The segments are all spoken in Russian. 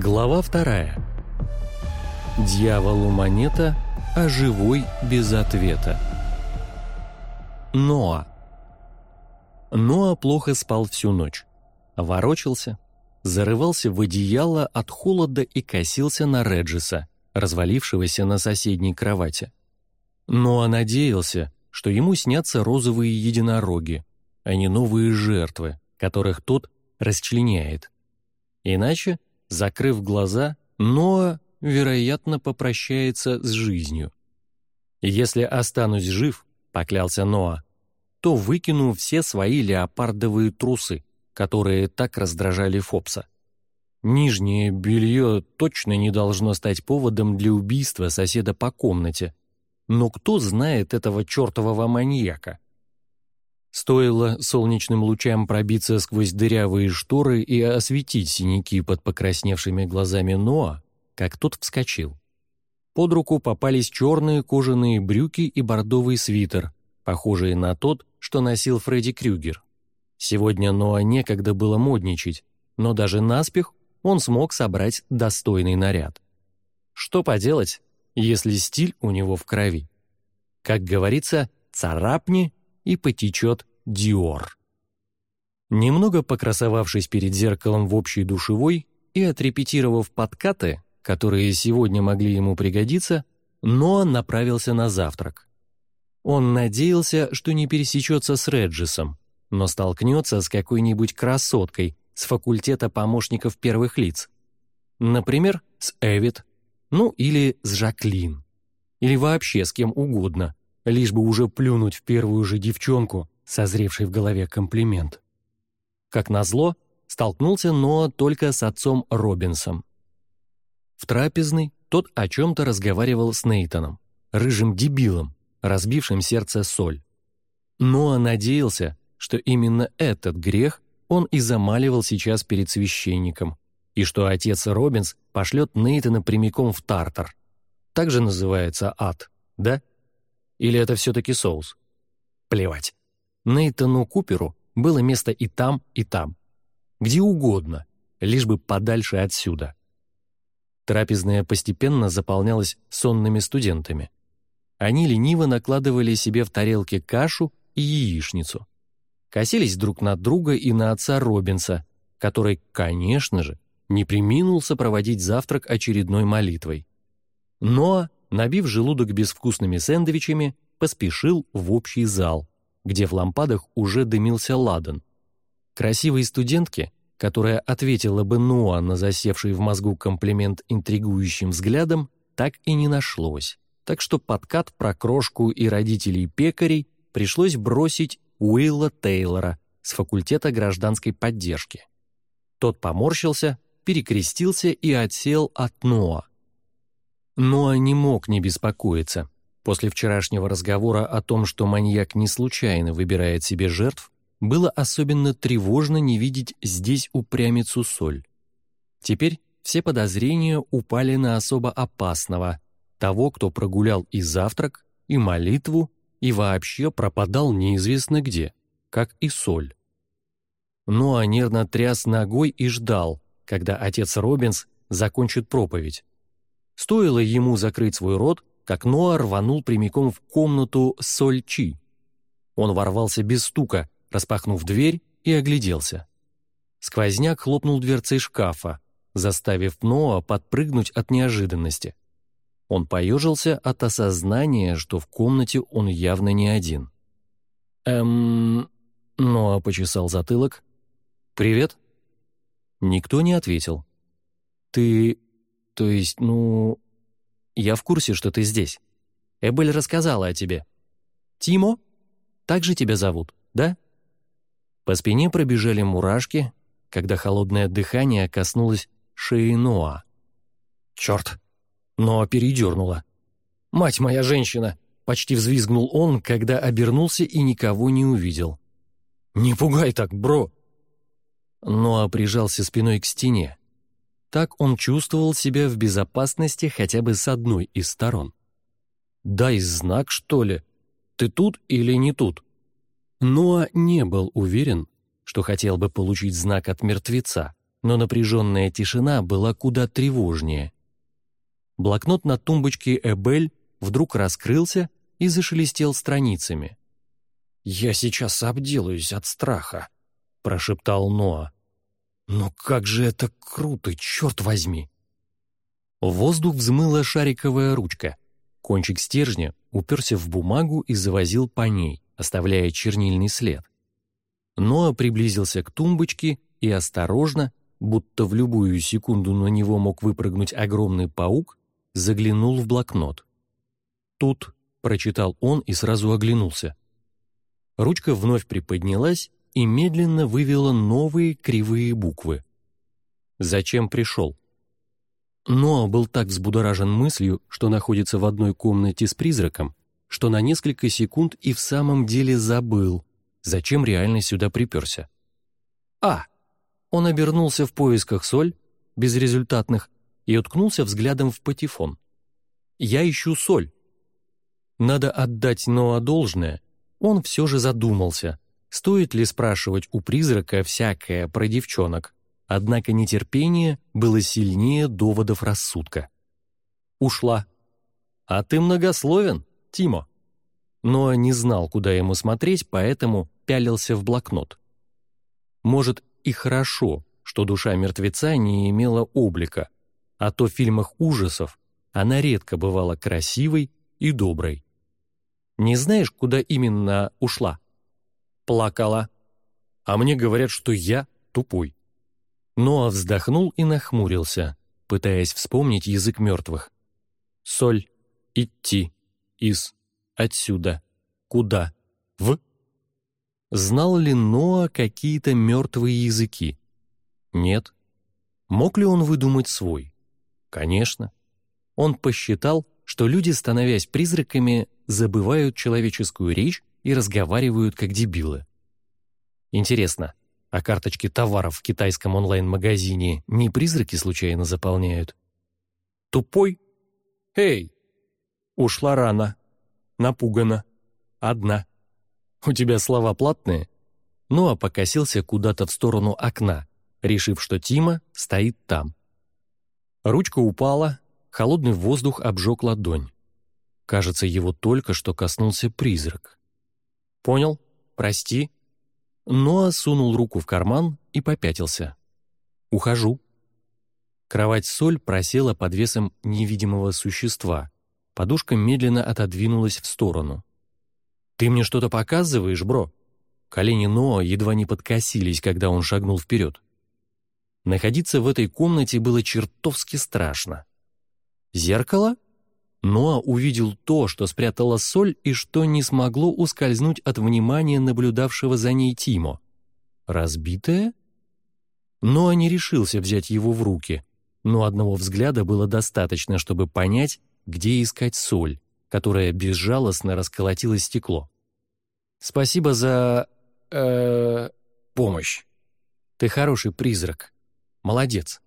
Глава вторая. Дьяволу монета, а живой без ответа. Ноа. Ноа плохо спал всю ночь. Ворочался, зарывался в одеяло от холода и косился на Реджиса, развалившегося на соседней кровати. Ноа надеялся, что ему снятся розовые единороги, а не новые жертвы, которых тот расчленяет. Иначе Закрыв глаза, Ноа, вероятно, попрощается с жизнью. «Если останусь жив», — поклялся Ноа, то выкину все свои леопардовые трусы, которые так раздражали Фопса. Нижнее белье точно не должно стать поводом для убийства соседа по комнате. Но кто знает этого чертового маньяка? Стоило солнечным лучам пробиться сквозь дырявые шторы и осветить синяки под покрасневшими глазами Ноа, как тот вскочил. Под руку попались черные кожаные брюки и бордовый свитер, похожие на тот, что носил Фредди Крюгер. Сегодня Ноа некогда было модничать, но даже наспех он смог собрать достойный наряд. Что поделать, если стиль у него в крови? Как говорится, царапни и потечет Диор. Немного покрасовавшись перед зеркалом в общей душевой и отрепетировав подкаты, которые сегодня могли ему пригодиться, Ноа направился на завтрак. Он надеялся, что не пересечется с Реджисом, но столкнется с какой-нибудь красоткой с факультета помощников первых лиц. Например, с Эвит, ну или с Жаклин. Или вообще с кем угодно, лишь бы уже плюнуть в первую же девчонку, созревший в голове комплимент. Как назло, столкнулся Ноа только с отцом Робинсом. В трапезной тот о чем-то разговаривал с Нейтаном, рыжим дебилом, разбившим сердце соль. Ноа надеялся, что именно этот грех он и замаливал сейчас перед священником, и что отец Робинс пошлет Нейтана прямиком в Тартар. Так же называется ад, да? Или это все-таки соус? Плевать. Нейтану Куперу было место и там, и там. Где угодно, лишь бы подальше отсюда. Трапезная постепенно заполнялась сонными студентами. Они лениво накладывали себе в тарелки кашу и яичницу. Косились друг на друга и на отца Робинса, который, конечно же, не приминул сопроводить завтрак очередной молитвой. Но набив желудок безвкусными сэндвичами, поспешил в общий зал, где в лампадах уже дымился ладан. Красивой студентке, которая ответила бы Ноа на засевший в мозгу комплимент интригующим взглядом, так и не нашлось. Так что подкат про крошку и родителей пекарей пришлось бросить Уилла Тейлора с факультета гражданской поддержки. Тот поморщился, перекрестился и отсел от Ноа. Ноа не мог не беспокоиться. После вчерашнего разговора о том, что маньяк не случайно выбирает себе жертв, было особенно тревожно не видеть здесь упрямицу Соль. Теперь все подозрения упали на особо опасного, того, кто прогулял и завтрак, и молитву, и вообще пропадал неизвестно где, как и Соль. Ноа нервно тряс ногой и ждал, когда отец Робинс закончит проповедь. Стоило ему закрыть свой рот, как Ноа рванул прямиком в комнату Сольчи. Он ворвался без стука, распахнув дверь и огляделся. Сквозняк хлопнул дверцей шкафа, заставив Ноа подпрыгнуть от неожиданности. Он поежился от осознания, что в комнате он явно не один. «Эм...» Ноа почесал затылок. «Привет?» Никто не ответил. «Ты «То есть, ну...» «Я в курсе, что ты здесь. Эбель рассказала о тебе. Тимо? Так же тебя зовут, да?» По спине пробежали мурашки, когда холодное дыхание коснулось шеи Ноа. «Черт!» Ноа передернула. «Мать моя женщина!» Почти взвизгнул он, когда обернулся и никого не увидел. «Не пугай так, бро!» Ноа прижался спиной к стене. Так он чувствовал себя в безопасности хотя бы с одной из сторон. «Дай знак, что ли? Ты тут или не тут?» Ноа не был уверен, что хотел бы получить знак от мертвеца, но напряженная тишина была куда тревожнее. Блокнот на тумбочке Эбель вдруг раскрылся и зашелестел страницами. «Я сейчас обделаюсь от страха», — прошептал Ноа. «Но как же это круто, черт возьми!» В воздух взмыла шариковая ручка. Кончик стержня уперся в бумагу и завозил по ней, оставляя чернильный след. Ноа приблизился к тумбочке и осторожно, будто в любую секунду на него мог выпрыгнуть огромный паук, заглянул в блокнот. «Тут», — прочитал он и сразу оглянулся. Ручка вновь приподнялась и медленно вывела новые кривые буквы. «Зачем пришел?» Ноа был так взбудоражен мыслью, что находится в одной комнате с призраком, что на несколько секунд и в самом деле забыл, зачем реально сюда приперся. «А!» Он обернулся в поисках соль, безрезультатных, и уткнулся взглядом в патефон. «Я ищу соль». Надо отдать Ноа должное, он все же задумался, стоит ли спрашивать у призрака всякое про девчонок, однако нетерпение было сильнее доводов рассудка. Ушла. «А ты многословен, Тимо». Ноа не знал, куда ему смотреть, поэтому пялился в блокнот. Может, и хорошо, что душа мертвеца не имела облика, а то в фильмах ужасов она редко бывала красивой и доброй. Не знаешь, куда именно ушла? Плакала. А мне говорят, что я тупой. Ноа вздохнул и нахмурился, пытаясь вспомнить язык мертвых. Соль, идти, из, отсюда, куда, в. Знал ли Ноа какие-то мертвые языки? Нет. Мог ли он выдумать свой? Конечно. Он посчитал, что люди, становясь призраками, забывают человеческую речь и разговаривают как дебилы. Интересно, а карточки товаров в китайском онлайн-магазине не призраки случайно заполняют? Тупой? Эй! Ушла рано. Напугана. Одна. «У тебя слова платные?» Ну а покосился куда-то в сторону окна, решив, что Тима стоит там. Ручка упала, холодный воздух обжег ладонь. Кажется, его только что коснулся призрак. «Понял? Прости». Ноа сунул руку в карман и попятился. «Ухожу». Кровать соль просела под весом невидимого существа. Подушка медленно отодвинулась в сторону. «Ты мне что-то показываешь, бро?» Колени Ноа едва не подкосились, когда он шагнул вперед. Находиться в этой комнате было чертовски страшно. «Зеркало?» Ноа увидел то, что спрятала соль и что не смогло ускользнуть от внимания наблюдавшего за ней Тимо. «Разбитое?» Ноа не решился взять его в руки, но одного взгляда было достаточно, чтобы понять, где искать соль которая безжалостно расколотила стекло. «Спасибо за... э помощь. Ты хороший призрак. Молодец».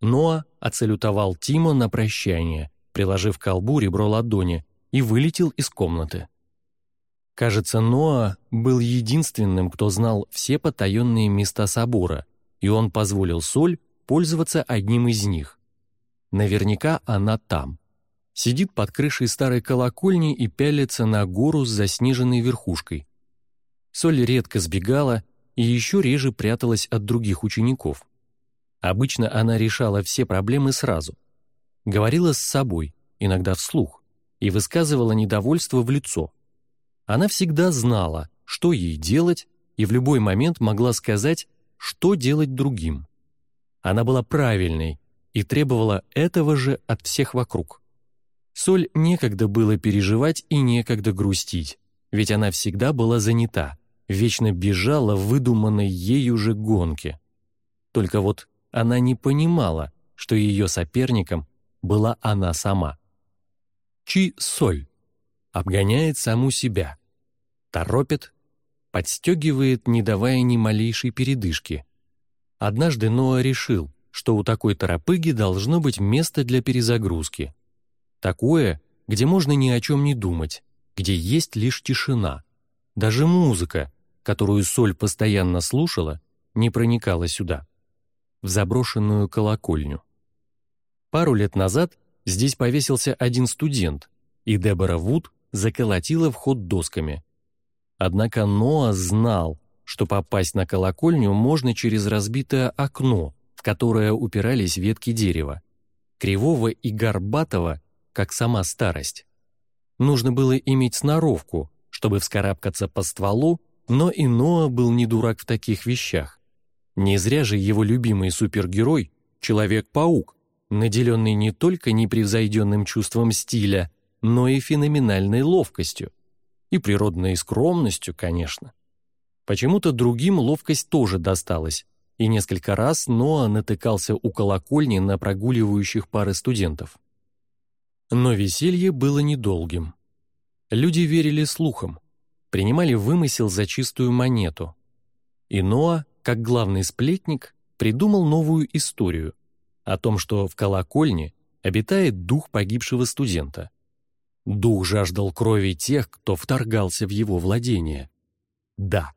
Ноа оцелютовал Тимо на прощание, приложив к колбу ребро ладони, и вылетел из комнаты. Кажется, Ноа был единственным, кто знал все потаенные места собора, и он позволил Соль пользоваться одним из них. Наверняка она там сидит под крышей старой колокольни и пялится на гору с заснеженной верхушкой. Соль редко сбегала и еще реже пряталась от других учеников. Обычно она решала все проблемы сразу. Говорила с собой, иногда вслух, и высказывала недовольство в лицо. Она всегда знала, что ей делать, и в любой момент могла сказать, что делать другим. Она была правильной и требовала этого же от всех вокруг. Соль некогда было переживать и некогда грустить, ведь она всегда была занята, вечно бежала в выдуманной ею же гонке. Только вот она не понимала, что ее соперником была она сама. Чи-соль обгоняет саму себя, торопит, подстегивает, не давая ни малейшей передышки. Однажды Ноа решил, что у такой торопыги должно быть место для перезагрузки — Такое, где можно ни о чем не думать, где есть лишь тишина. Даже музыка, которую Соль постоянно слушала, не проникала сюда. в заброшенную колокольню. Пару лет назад здесь повесился один студент, и Дебора Вуд заколотила вход досками. Однако Ноа знал, что попасть на колокольню можно через разбитое окно, в которое упирались ветки дерева, кривого и горбатого, как сама старость. Нужно было иметь сноровку, чтобы вскарабкаться по стволу, но и Ноа был не дурак в таких вещах. Не зря же его любимый супергерой — Человек-паук, наделенный не только непревзойденным чувством стиля, но и феноменальной ловкостью. И природной скромностью, конечно. Почему-то другим ловкость тоже досталась, и несколько раз Ноа натыкался у колокольни на прогуливающих пары студентов. Но веселье было недолгим. Люди верили слухам, принимали вымысел за чистую монету. И Ноа, как главный сплетник, придумал новую историю о том, что в колокольне обитает дух погибшего студента. Дух жаждал крови тех, кто вторгался в его владение. Да.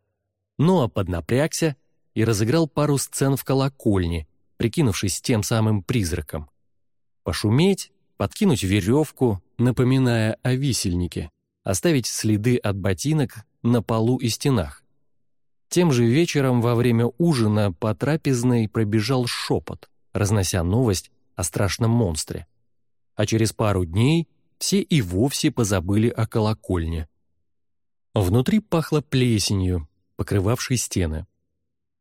Ноа поднапрягся и разыграл пару сцен в колокольне, прикинувшись тем самым призраком. Пошуметь, подкинуть веревку, напоминая о висельнике, оставить следы от ботинок на полу и стенах. Тем же вечером во время ужина по трапезной пробежал шепот, разнося новость о страшном монстре. А через пару дней все и вовсе позабыли о колокольне. Внутри пахло плесенью, покрывавшей стены.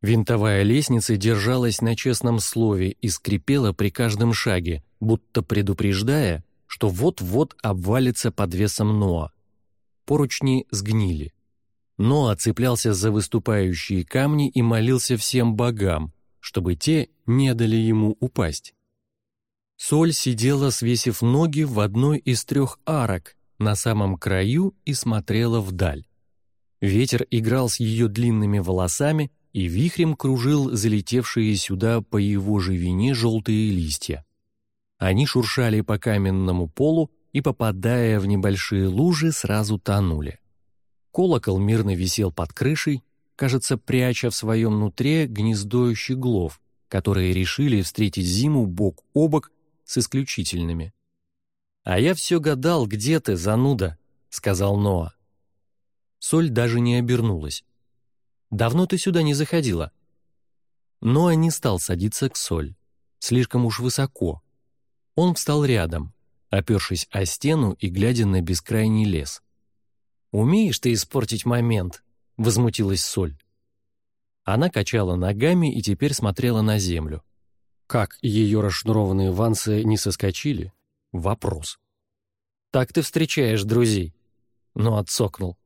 Винтовая лестница держалась на честном слове и скрипела при каждом шаге, будто предупреждая, что вот-вот обвалится под весом Ноа. Поручни сгнили. Ноа цеплялся за выступающие камни и молился всем богам, чтобы те не дали ему упасть. Соль сидела, свесив ноги в одной из трех арок на самом краю и смотрела вдаль. Ветер играл с ее длинными волосами и вихрем кружил залетевшие сюда по его же вине желтые листья. Они шуршали по каменному полу и, попадая в небольшие лужи, сразу тонули. Колокол мирно висел под крышей, кажется, пряча в своем нутре гнездо щеглов, которые решили встретить зиму бок о бок с исключительными. «А я все гадал, где ты, зануда?» — сказал Ноа. Соль даже не обернулась. «Давно ты сюда не заходила?» Ноа не стал садиться к Соль. Слишком уж высоко. Он встал рядом, опершись о стену и глядя на бескрайний лес. «Умеешь ты испортить момент?» — возмутилась Соль. Она качала ногами и теперь смотрела на землю. Как ее расшнурованные вансы не соскочили? Вопрос. «Так ты встречаешь друзей?» Но отсокнул.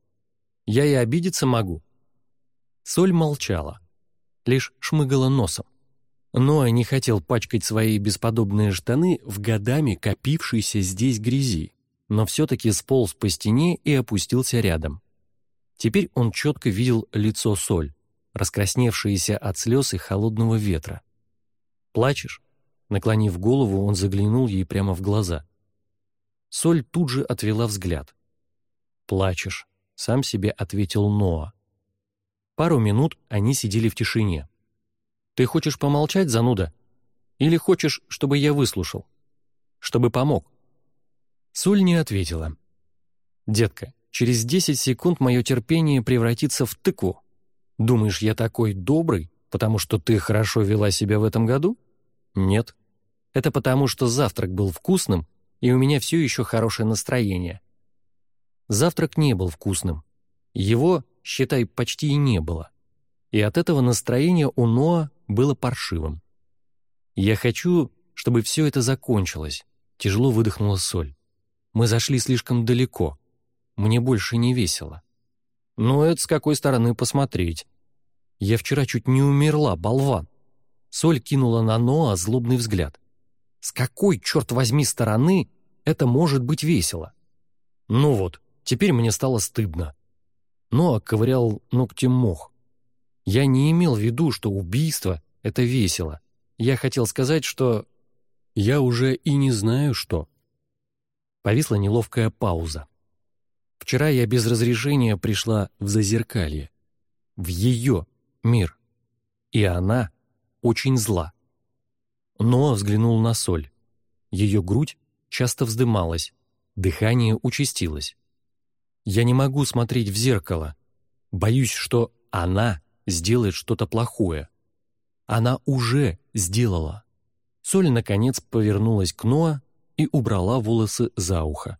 «Я и обидеться могу». Соль молчала, лишь шмыгала носом. Ноа не хотел пачкать свои бесподобные штаны в годами копившейся здесь грязи, но все-таки сполз по стене и опустился рядом. Теперь он четко видел лицо Соль, раскрасневшееся от слез и холодного ветра. «Плачешь?» Наклонив голову, он заглянул ей прямо в глаза. Соль тут же отвела взгляд. «Плачешь», — сам себе ответил Ноа. Пару минут они сидели в тишине. «Ты хочешь помолчать, зануда? Или хочешь, чтобы я выслушал? Чтобы помог?» Соль не ответила. «Детка, через десять секунд мое терпение превратится в тыкву. Думаешь, я такой добрый, потому что ты хорошо вела себя в этом году? Нет. Это потому, что завтрак был вкусным, и у меня все еще хорошее настроение. Завтрак не был вкусным. Его, считай, почти и не было. И от этого настроение у Ноа было паршивым. «Я хочу, чтобы все это закончилось», — тяжело выдохнула Соль. «Мы зашли слишком далеко. Мне больше не весело». «Ну, это с какой стороны посмотреть?» «Я вчера чуть не умерла, болван. Соль кинула на Ноа злобный взгляд. «С какой, черт возьми, стороны это может быть весело?» «Ну вот, теперь мне стало стыдно». Ноа ковырял ногтем мох. «Я не имел в виду, что убийство — это весело. Я хотел сказать, что...» «Я уже и не знаю, что...» Повисла неловкая пауза. Вчера я без разрешения пришла в Зазеркалье. В ее мир. И она очень зла. Ноа взглянул на Соль. Ее грудь часто вздымалась, дыхание участилось. «Я не могу смотреть в зеркало. Боюсь, что она сделает что-то плохое. Она уже сделала». Соль, наконец, повернулась к Ноа и убрала волосы за ухо.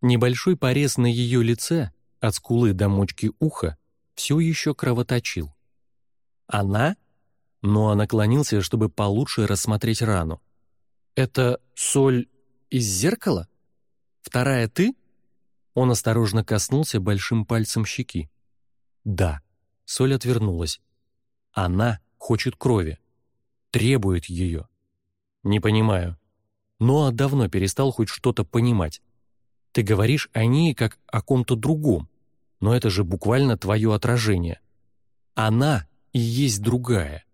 Небольшой порез на ее лице, от скулы до мочки уха, все еще кровоточил. «Она?» Ноа наклонился, чтобы получше рассмотреть рану. «Это соль из зеркала? Вторая ты?» Он осторожно коснулся большим пальцем щеки. «Да». Соль отвернулась. «Она хочет крови. Требует ее». «Не понимаю». Ноа давно перестал хоть что-то понимать. «Ты говоришь о ней как о ком-то другом, но это же буквально твое отражение. Она и есть другая.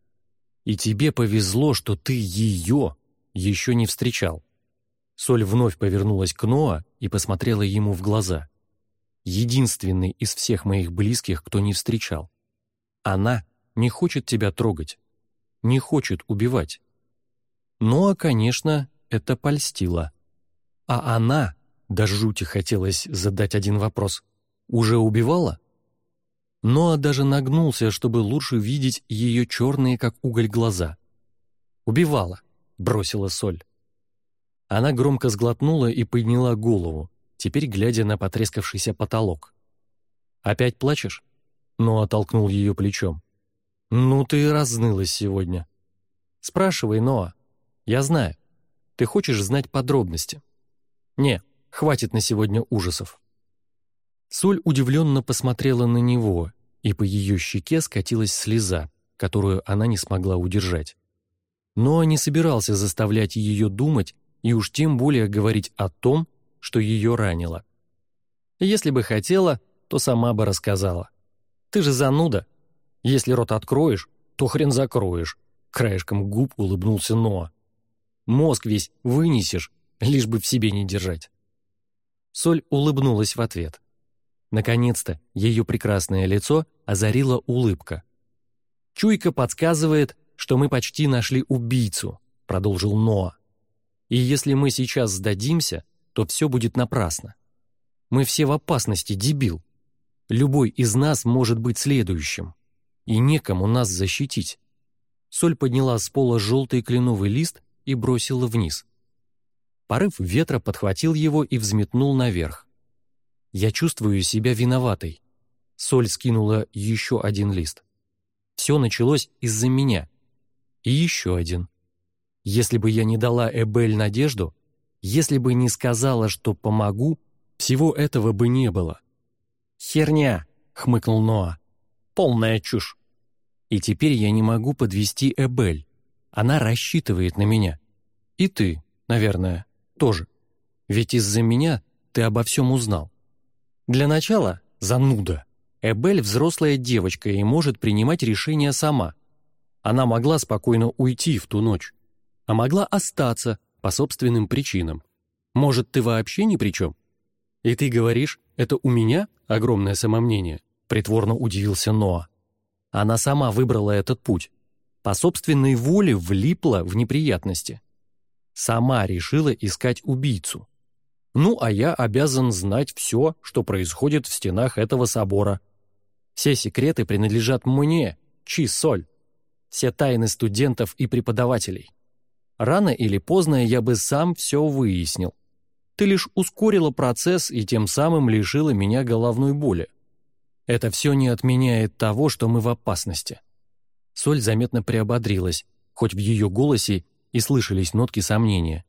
И тебе повезло, что ты ее еще не встречал». Соль вновь повернулась к Ноа и посмотрела ему в глаза. «Единственный из всех моих близких, кто не встречал. Она не хочет тебя трогать, не хочет убивать. Ноа, конечно, это польстило. А она, до жути хотелось задать один вопрос, уже убивала? Ноа даже нагнулся, чтобы лучше видеть ее черные, как уголь, глаза. «Убивала», — бросила Соль. Она громко сглотнула и подняла голову, теперь глядя на потрескавшийся потолок. «Опять плачешь?» Ноа толкнул ее плечом. «Ну ты разнылась сегодня». «Спрашивай, Ноа. Я знаю. Ты хочешь знать подробности?» «Не, хватит на сегодня ужасов». Соль удивленно посмотрела на него, и по ее щеке скатилась слеза, которую она не смогла удержать. Но не собирался заставлять ее думать и уж тем более говорить о том, что ее ранило. Если бы хотела, то сама бы рассказала. «Ты же зануда. Если рот откроешь, то хрен закроешь», краешком губ улыбнулся Ноа. «Мозг весь вынесешь, лишь бы в себе не держать». Соль улыбнулась в ответ. Наконец-то ее прекрасное лицо озарила улыбка. «Чуйка подсказывает, что мы почти нашли убийцу», — продолжил Ноа. «И если мы сейчас сдадимся, то все будет напрасно. Мы все в опасности, дебил. Любой из нас может быть следующим. И некому нас защитить». Соль подняла с пола желтый кленовый лист и бросила вниз. Порыв ветра подхватил его и взметнул наверх. Я чувствую себя виноватой. Соль скинула еще один лист. Все началось из-за меня. И еще один. Если бы я не дала Эбель надежду, если бы не сказала, что помогу, всего этого бы не было. «Херня!» — хмыкнул Ноа. «Полная чушь!» И теперь я не могу подвести Эбель. Она рассчитывает на меня. И ты, наверное, тоже. Ведь из-за меня ты обо всем узнал. Для начала — зануда. Эбель взрослая девочка и может принимать решения сама. Она могла спокойно уйти в ту ночь, а могла остаться по собственным причинам. Может, ты вообще ни при чем? И ты говоришь, это у меня огромное самомнение? Притворно удивился Ноа. Она сама выбрала этот путь. По собственной воле влипла в неприятности. Сама решила искать убийцу. Ну, а я обязан знать все, что происходит в стенах этого собора. Все секреты принадлежат мне, чи соль. Все тайны студентов и преподавателей. Рано или поздно я бы сам все выяснил. Ты лишь ускорила процесс и тем самым лишила меня головной боли. Это все не отменяет того, что мы в опасности. Соль заметно приободрилась, хоть в ее голосе и слышались нотки сомнения.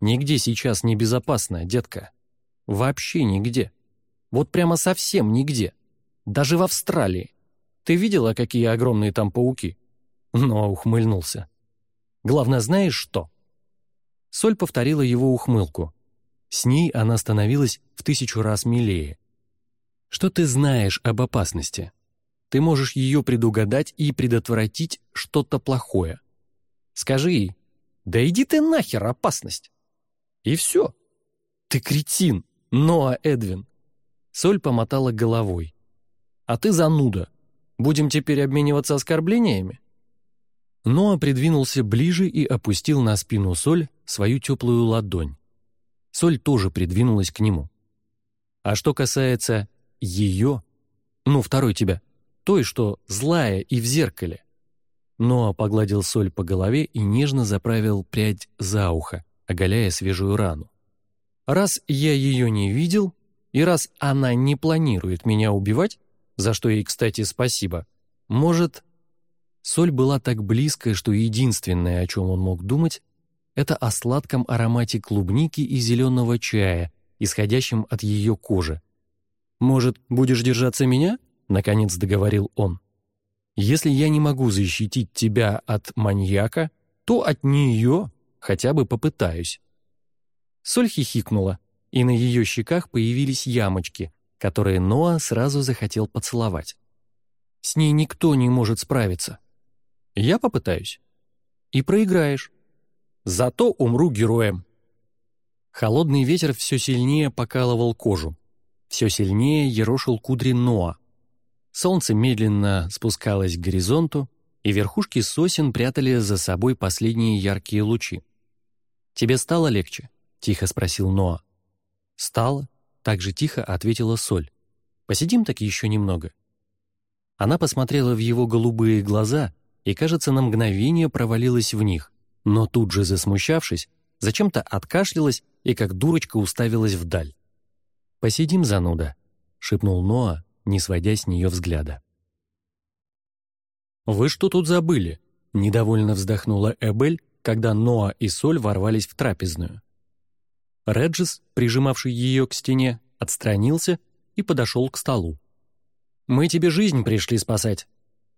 Нигде сейчас не безопасно, детка. Вообще нигде. Вот прямо совсем нигде. Даже в Австралии. Ты видела, какие огромные там пауки? Но ухмыльнулся. Главное, знаешь что? Соль повторила его ухмылку. С ней она становилась в тысячу раз милее. Что ты знаешь об опасности? Ты можешь ее предугадать и предотвратить что-то плохое. Скажи ей, да иди ты нахер, опасность. И все. Ты кретин, Ноа Эдвин. Соль помотала головой. А ты зануда. Будем теперь обмениваться оскорблениями? Ноа придвинулся ближе и опустил на спину Соль свою теплую ладонь. Соль тоже придвинулась к нему. А что касается ее, ну, второй тебя, той, что злая и в зеркале. Ноа погладил Соль по голове и нежно заправил прядь за ухо, оголяя свежую рану. Раз я ее не видел, и раз она не планирует меня убивать, за что ей, кстати, спасибо, может, Соль была так близко, что единственное, о чем он мог думать, это о сладком аромате клубники и зеленого чая, исходящем от ее кожи. «Может, будешь держаться меня?» — наконец договорил он. «Если я не могу защитить тебя от маньяка, то от нее хотя бы попытаюсь». Соль хихикнула, и на ее щеках появились ямочки, которые Ноа сразу захотел поцеловать. «С ней никто не может справиться. Я попытаюсь. И проиграешь. Зато умру героем. Холодный ветер все сильнее покалывал кожу. Все сильнее ерошил кудри Ноа. Солнце медленно спускалось к горизонту, и верхушки сосен прятали за собой последние яркие лучи. «Тебе стало легче?» — тихо спросил Ноа. «Стало», — так же тихо ответила Соль. «Посидим так еще немного». Она посмотрела в его голубые глаза — и, кажется, на мгновение провалилась в них, но тут же, засмущавшись, зачем-то откашлялась и как дурочка уставилась вдаль. «Посидим, зануда», — шепнул Ноа, не сводя с нее взгляда. «Вы что тут забыли?» — недовольно вздохнула Эбель, когда Ноа и Соль ворвались в трапезную. Реджис, прижимавший ее к стене, отстранился и подошел к столу. «Мы тебе жизнь пришли спасать»,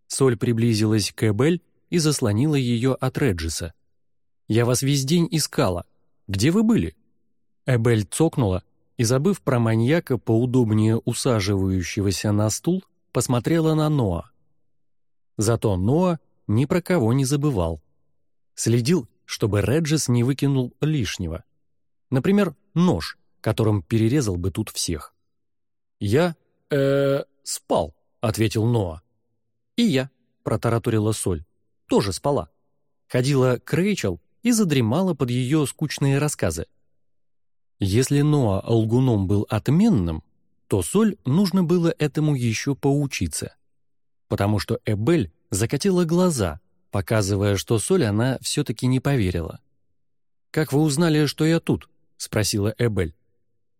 Соль приблизилась к Эбель и заслонила ее от Реджиса. «Я вас весь день искала. Где вы были?» Эбель цокнула и, забыв про маньяка, поудобнее усаживающегося на стул, посмотрела на Ноа. Зато Ноа ни про кого не забывал. Следил, чтобы Реджис не выкинул лишнего. Например, нож, которым перерезал бы тут всех. «Я, э, спал», — ответил Ноа. «И я», — протаратурила Соль, — «тоже спала». Ходила к Рэйчел и задремала под ее скучные рассказы. Если Ноа лгуном был отменным, то Соль нужно было этому еще поучиться. Потому что Эбель закатила глаза, показывая, что Соль она все-таки не поверила. «Как вы узнали, что я тут?» — спросила Эбель.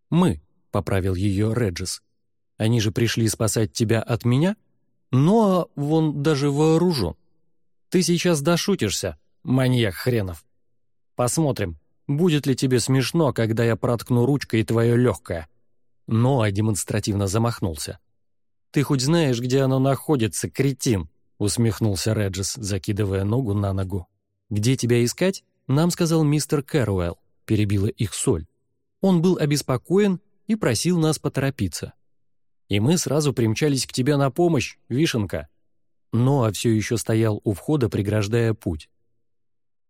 «Мы», — поправил ее Реджис. «Они же пришли спасать тебя от меня?» Но вон даже вооружен. Ты сейчас дошутишься, маньяк хренов. Посмотрим, будет ли тебе смешно, когда я проткну ручкой твое легкое. Ноа демонстративно замахнулся. «Ты хоть знаешь, где оно находится, кретин?» — усмехнулся Реджис, закидывая ногу на ногу. «Где тебя искать?» — нам сказал мистер Кэруэлл, перебила их соль. Он был обеспокоен и просил нас поторопиться и мы сразу примчались к тебе на помощь, Вишенка». Ноа все еще стоял у входа, преграждая путь.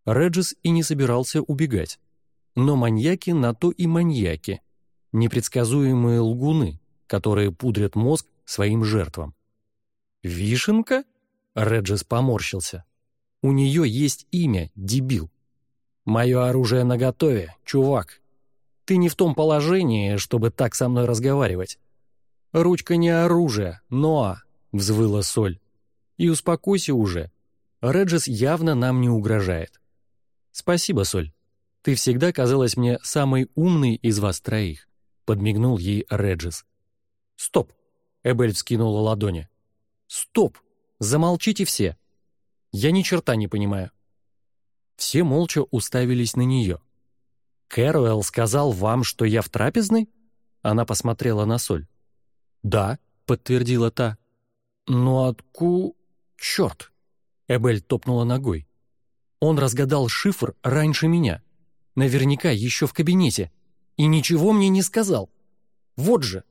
Реджис и не собирался убегать. Но маньяки на то и маньяки. Непредсказуемые лгуны, которые пудрят мозг своим жертвам. «Вишенка?» — Реджис поморщился. «У нее есть имя, дебил. Мое оружие наготове, чувак. Ты не в том положении, чтобы так со мной разговаривать. «Ручка не оружие, Ноа!» — взвыла Соль. «И успокойся уже. Реджес явно нам не угрожает». «Спасибо, Соль. Ты всегда казалась мне самой умной из вас троих», — подмигнул ей Реджес. «Стоп!» — Эбель вскинула ладони. «Стоп! Замолчите все! Я ни черта не понимаю». Все молча уставились на нее. «Кэруэлл сказал вам, что я в трапезной?» Она посмотрела на Соль. «Да», — подтвердила та. «Но отку... Черт!» Эбель топнула ногой. «Он разгадал шифр раньше меня. Наверняка еще в кабинете. И ничего мне не сказал. Вот же!»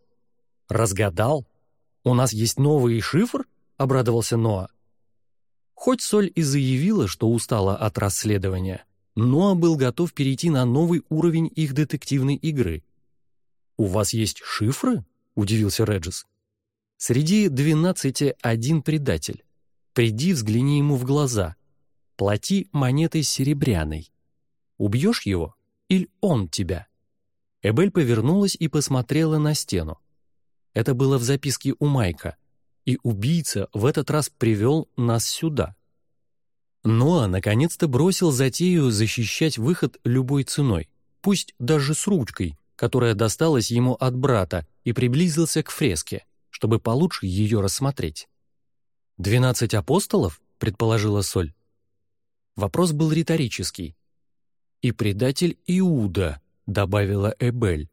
«Разгадал? У нас есть новый шифр?» — обрадовался Ноа. Хоть Соль и заявила, что устала от расследования, Ноа был готов перейти на новый уровень их детективной игры. «У вас есть шифры?» удивился Реджис. «Среди двенадцати один предатель. Приди, взгляни ему в глаза. плати монетой серебряной. Убьешь его, или он тебя?» Эбель повернулась и посмотрела на стену. Это было в записке у Майка, и убийца в этот раз привел нас сюда. Ноа наконец-то бросил затею защищать выход любой ценой, пусть даже с ручкой, которая досталась ему от брата, и приблизился к фреске, чтобы получше ее рассмотреть. «Двенадцать апостолов?» — предположила Соль. Вопрос был риторический. «И предатель Иуда», — добавила Эбель.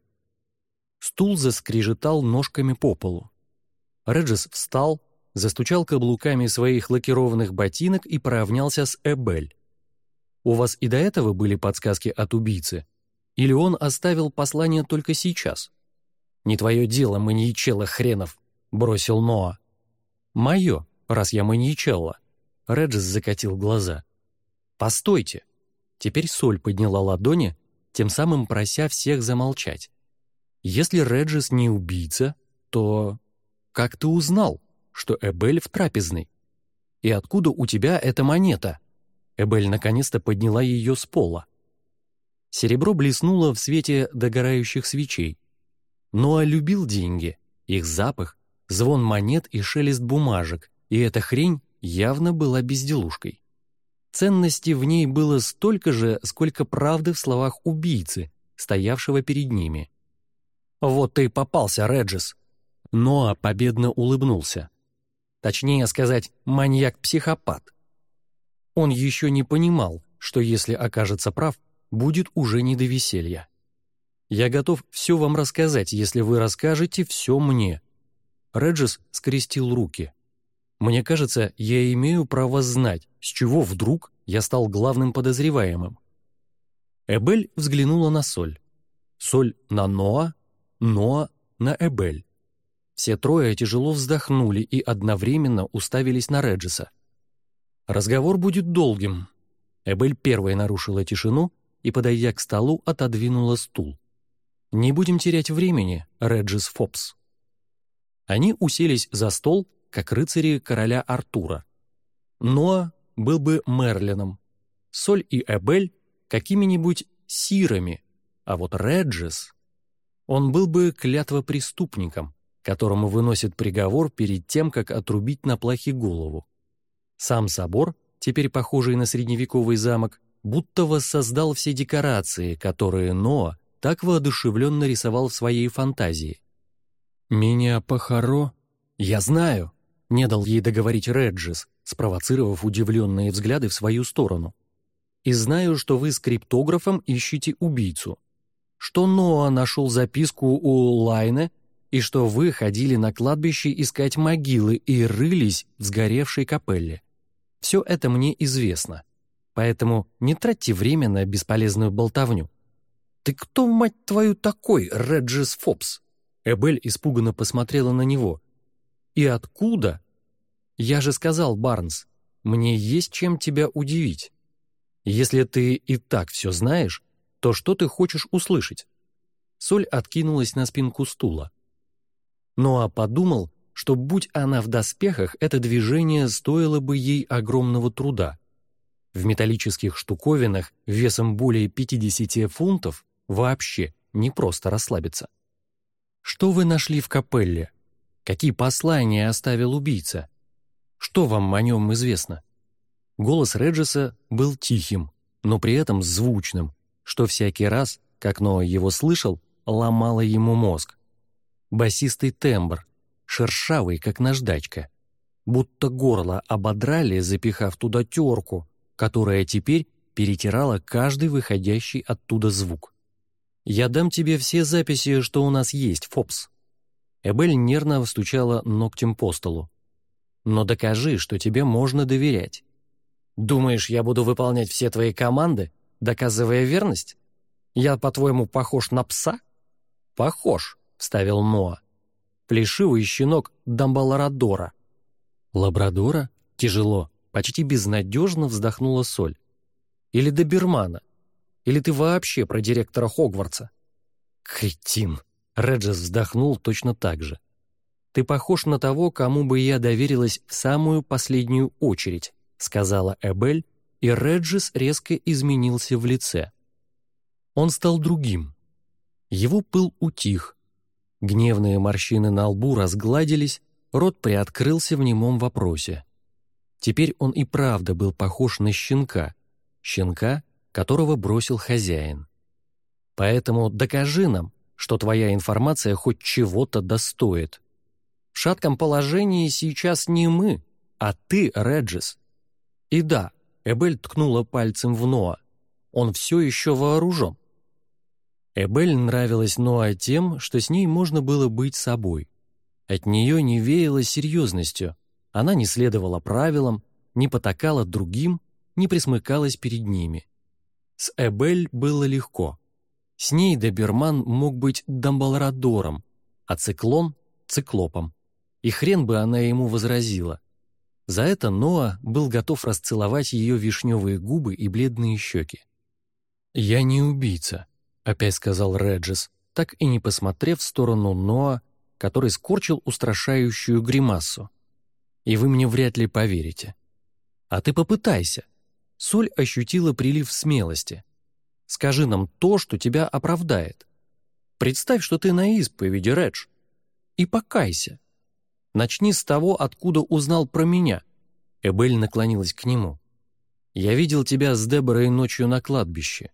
Стул заскрежетал ножками по полу. Реджес встал, застучал каблуками своих лакированных ботинок и поравнялся с Эбель. «У вас и до этого были подсказки от убийцы? Или он оставил послание только сейчас?» «Не твое дело, маньячелла хренов», — бросил Ноа. «Мое, раз я маньячелла». Реджес закатил глаза. «Постойте!» Теперь Соль подняла ладони, тем самым прося всех замолчать. «Если Реджес не убийца, то как ты узнал, что Эбель в трапезной? И откуда у тебя эта монета?» Эбель наконец-то подняла ее с пола. Серебро блеснуло в свете догорающих свечей. Ноа любил деньги, их запах, звон монет и шелест бумажек, и эта хрень явно была безделушкой. Ценности в ней было столько же, сколько правды в словах убийцы, стоявшего перед ними. «Вот ты и попался, Реджис!» Ноа победно улыбнулся. Точнее сказать, маньяк-психопат. Он еще не понимал, что если окажется прав, будет уже не до веселья. «Я готов все вам рассказать, если вы расскажете все мне». Реджис скрестил руки. Мне кажется, я имею право знать, с чего вдруг я стал главным подозреваемым. Эбель взглянула на Соль. Соль на Ноа, Ноа на Эбель. Все трое тяжело вздохнули и одновременно уставились на Реджиса. Разговор будет долгим. Эбель первой нарушила тишину и, подойдя к столу, отодвинула стул. «Не будем терять времени, Реджис Фопс». Они уселись за стол, как рыцари короля Артура. Ноа был бы Мерлином, Соль и Эбель — какими-нибудь сирами, а вот Реджес... Он был бы клятвопреступником, которому выносят приговор перед тем, как отрубить на плахе голову. Сам собор, теперь похожий на средневековый замок, будто воссоздал все декорации, которые Ноа так воодушевленно рисовал в своей фантазии. «Меня похоро...» «Я знаю!» Не дал ей договорить Реджис, спровоцировав удивленные взгляды в свою сторону. «И знаю, что вы с криптографом ищете убийцу. Что Ноа нашел записку у Лайне, и что вы ходили на кладбище искать могилы и рылись в сгоревшей капелле. Все это мне известно. Поэтому не тратьте время на бесполезную болтовню. «Ты кто, мать твою, такой, Реджис Фобс?» Эбель испуганно посмотрела на него, и откуда? Я же сказал, Барнс, мне есть чем тебя удивить. Если ты и так все знаешь, то что ты хочешь услышать?» Соль откинулась на спинку стула. Ну а подумал, что будь она в доспехах, это движение стоило бы ей огромного труда. В металлических штуковинах весом более 50 фунтов вообще не просто расслабиться. «Что вы нашли в капелле?» Какие послания оставил убийца? Что вам о нем известно?» Голос Реджеса был тихим, но при этом звучным, что всякий раз, как Ноа его слышал, ломало ему мозг. Басистый тембр, шершавый, как наждачка. Будто горло ободрали, запихав туда терку, которая теперь перетирала каждый выходящий оттуда звук. «Я дам тебе все записи, что у нас есть, Фопс», Эбель нервно стучала ногтем по столу. «Но докажи, что тебе можно доверять. Думаешь, я буду выполнять все твои команды, доказывая верность? Я, по-твоему, похож на пса?» «Похож», — вставил Ноа. «Плешивый щенок Дамбаларадора». «Лабрадора?» Тяжело, почти безнадежно вздохнула Соль. «Или Добермана? Или ты вообще про директора Хогвартса?» «Кретин!» Реджес вздохнул точно так же. «Ты похож на того, кому бы я доверилась в самую последнюю очередь», сказала Эбель, и Реджис резко изменился в лице. Он стал другим. Его пыл утих. Гневные морщины на лбу разгладились, рот приоткрылся в немом вопросе. Теперь он и правда был похож на щенка, щенка, которого бросил хозяин. Поэтому докажи нам, что твоя информация хоть чего-то достоит. В шатком положении сейчас не мы, а ты, Реджис. И да, Эбель ткнула пальцем в Ноа. Он все еще вооружен. Эбель нравилась Ноа тем, что с ней можно было быть собой. От нее не веяло серьезностью. Она не следовала правилам, не потакала другим, не присмыкалась перед ними. С Эбель было легко. С ней доберман мог быть Дамблрадором, а циклон — циклопом. И хрен бы она ему возразила. За это Ноа был готов расцеловать ее вишневые губы и бледные щеки. «Я не убийца», — опять сказал Реджес, так и не посмотрев в сторону Ноа, который скорчил устрашающую гримасу. «И вы мне вряд ли поверите». «А ты попытайся». Соль ощутила прилив смелости. «Скажи нам то, что тебя оправдает. Представь, что ты на исповеди, Редж, и покайся. Начни с того, откуда узнал про меня». Эбель наклонилась к нему. «Я видел тебя с Деборой ночью на кладбище.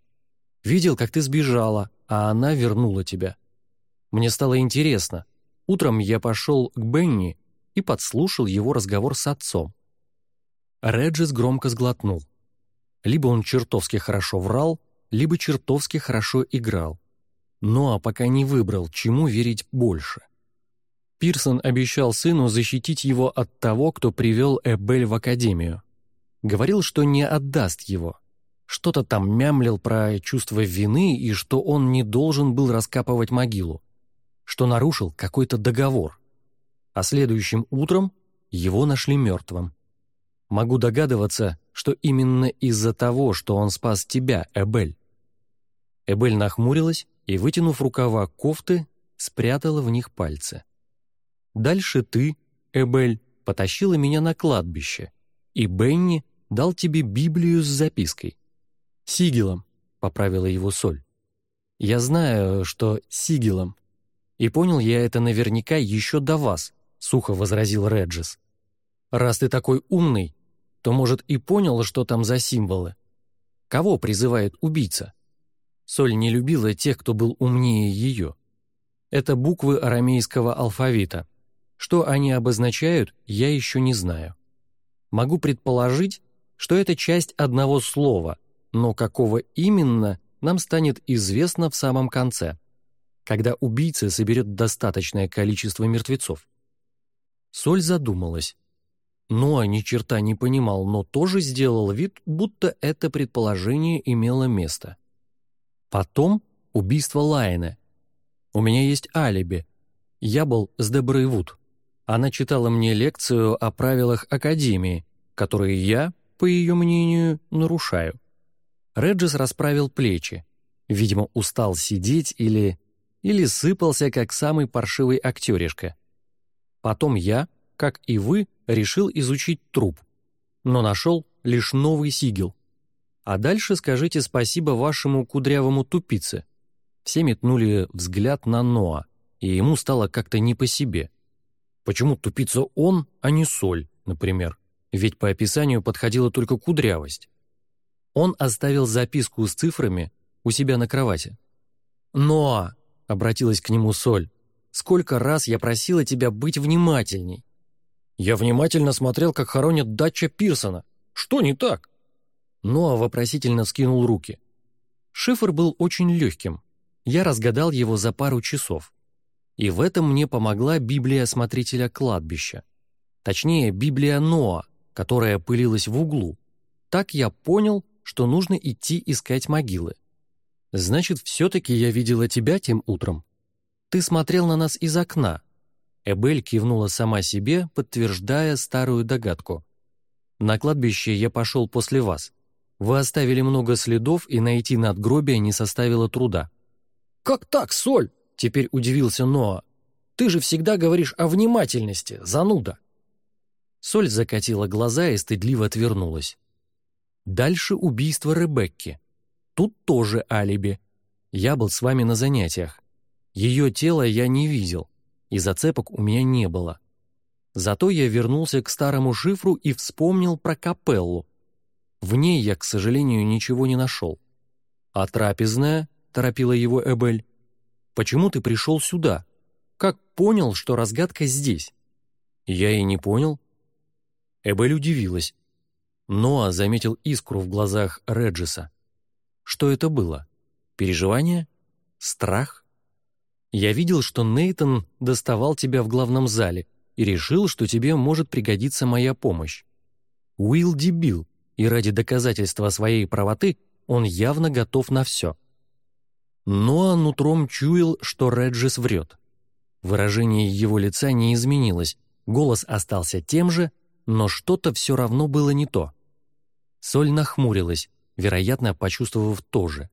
Видел, как ты сбежала, а она вернула тебя. Мне стало интересно. Утром я пошел к Бенни и подслушал его разговор с отцом. Реджис громко сглотнул. Либо он чертовски хорошо врал, либо чертовски хорошо играл. Но а пока не выбрал, чему верить больше. Пирсон обещал сыну защитить его от того, кто привел Эбель в академию. Говорил, что не отдаст его. Что-то там мямлил про чувство вины и что он не должен был раскапывать могилу. Что нарушил какой-то договор. А следующим утром его нашли мертвым. Могу догадываться, что именно из-за того, что он спас тебя, Эбель. Эбель нахмурилась и, вытянув рукава кофты, спрятала в них пальцы. Дальше ты, Эбель, потащила меня на кладбище, и Бенни дал тебе Библию с запиской. Сигелом, поправила его Соль. Я знаю, что сигелом. И понял я это наверняка еще до вас, сухо возразил Реджис. Раз ты такой умный, то, может, и понял, что там за символы. Кого призывает убийца? Соль не любила тех, кто был умнее ее. Это буквы арамейского алфавита. Что они обозначают, я еще не знаю. Могу предположить, что это часть одного слова, но какого именно, нам станет известно в самом конце, когда убийца соберет достаточное количество мертвецов. Соль задумалась. Ноа ни черта не понимал, но тоже сделал вид, будто это предположение имело место. Потом убийство Лайна. У меня есть алиби. Я был с Деброй Вуд. Она читала мне лекцию о правилах Академии, которые я, по ее мнению, нарушаю. Реджис расправил плечи. Видимо, устал сидеть или... или сыпался, как самый паршивый актеришка. Потом я, как и вы, решил изучить труп. Но нашел лишь новый сигел. А дальше скажите спасибо вашему кудрявому тупице. Все метнули взгляд на Ноа, и ему стало как-то не по себе. Почему тупица он, а не соль, например? Ведь по описанию подходила только кудрявость. Он оставил записку с цифрами у себя на кровати. «Ноа!» — обратилась к нему Соль. «Сколько раз я просила тебя быть внимательней!» «Я внимательно смотрел, как хоронят дача Пирсона. Что не так?» Ноа вопросительно вскинул руки. Шифр был очень легким. Я разгадал его за пару часов. И в этом мне помогла Библия смотрителя кладбища. Точнее, Библия Ноа, которая пылилась в углу. Так я понял, что нужно идти искать могилы. Значит, все-таки я видела тебя тем утром. Ты смотрел на нас из окна. Эбель кивнула сама себе, подтверждая старую догадку. На кладбище я пошел после вас. Вы оставили много следов, и найти надгробие не составило труда. «Как так, Соль?» Теперь удивился Ноа. «Ты же всегда говоришь о внимательности, зануда!» Соль закатила глаза и стыдливо отвернулась. Дальше убийство Ребекки. Тут тоже алиби. Я был с вами на занятиях. Ее тело я не видел, и зацепок у меня не было. Зато я вернулся к старому шифру и вспомнил про капеллу. В ней я, к сожалению, ничего не нашел. «А трапезная?» — торопила его Эбель. «Почему ты пришел сюда? Как понял, что разгадка здесь?» «Я и не понял». Эбель удивилась. Ноа заметил искру в глазах Реджиса. Что это было? Переживание? Страх? Я видел, что Нейтон доставал тебя в главном зале и решил, что тебе может пригодиться моя помощь. Уилл дебил, и ради доказательства своей правоты он явно готов на все. Ноа нутром чуял, что Реджис врет. Выражение его лица не изменилось, голос остался тем же, но что-то все равно было не то. Соль нахмурилась, вероятно, почувствовав то же.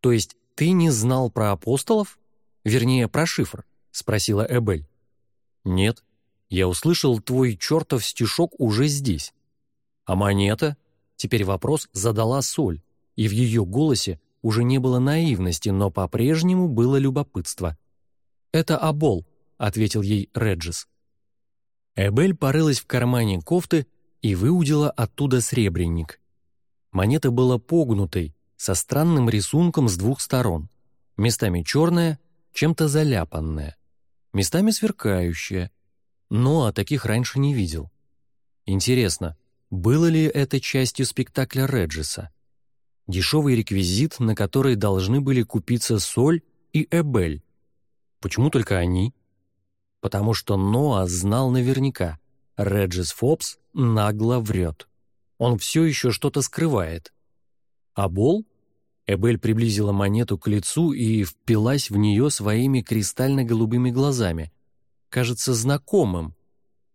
«То есть ты не знал про апостолов? Вернее, про шифр?» — спросила Эбель. «Нет. Я услышал твой чертов стишок уже здесь. А монета?» Теперь вопрос задала Соль, и в ее голосе уже не было наивности, но по-прежнему было любопытство. «Это Абол», — ответил ей Реджис. Эбель порылась в кармане кофты и выудила оттуда сребреник. Монета была погнутой, со странным рисунком с двух сторон. Местами черная, чем-то заляпанная. Местами сверкающая. Но а таких раньше не видел. Интересно, было ли это частью спектакля Реджиса? Дешевый реквизит, на который должны были купиться Соль и Эбель. Почему только они? Потому что Ноа знал наверняка. Реджис Фобс нагло врет. Он все еще что-то скрывает. А Бол? Эбель приблизила монету к лицу и впилась в нее своими кристально-голубыми глазами. Кажется, знакомым.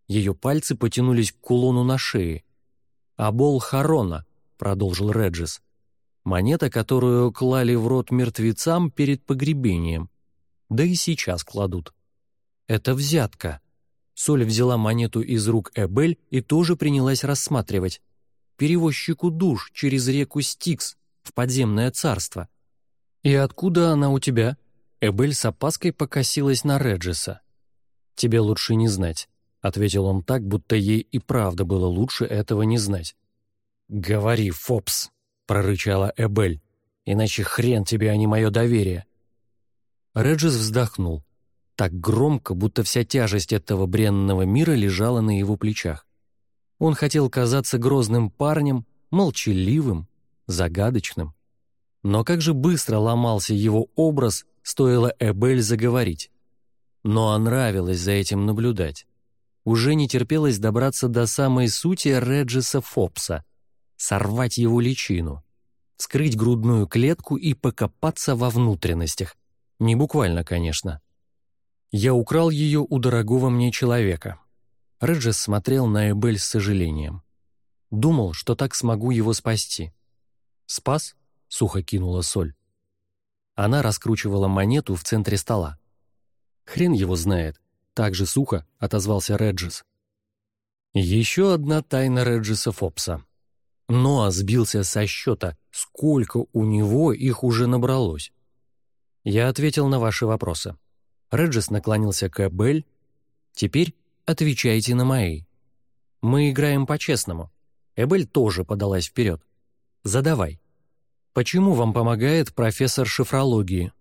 Ее пальцы потянулись к кулону на шее. «Абол Харона», — продолжил Реджис. «Монета, которую клали в рот мертвецам перед погребением. Да и сейчас кладут. Это взятка». Соль взяла монету из рук Эбель и тоже принялась рассматривать. Перевозчику душ через реку Стикс в подземное царство. «И откуда она у тебя?» Эбель с опаской покосилась на Реджиса. «Тебе лучше не знать. — ответил он так, будто ей и правда было лучше этого не знать. «Говори, Фопс!» — прорычала Эбель. «Иначе хрен тебе, а не мое доверие!» Реджис вздохнул. Так громко, будто вся тяжесть этого бренного мира лежала на его плечах. Он хотел казаться грозным парнем, молчаливым, загадочным. Но как же быстро ломался его образ, стоило Эбель заговорить. Но нравилось за этим наблюдать уже не терпелось добраться до самой сути Реджиса Фопса, сорвать его личину, скрыть грудную клетку и покопаться во внутренностях. Не буквально, конечно. Я украл ее у дорогого мне человека. Реджис смотрел на Эбель с сожалением. Думал, что так смогу его спасти. «Спас?» — сухо кинула соль. Она раскручивала монету в центре стола. Хрен его знает, так же сухо отозвался Реджис. Еще одна тайна Реджиса Фопса. Ноа сбился со счета, сколько у него их уже набралось. Я ответил на ваши вопросы. Реджис наклонился к Эбель. Теперь отвечайте на мои. Мы играем по-честному. Эбель тоже подалась вперед. Задавай. Почему вам помогает профессор шифрологии?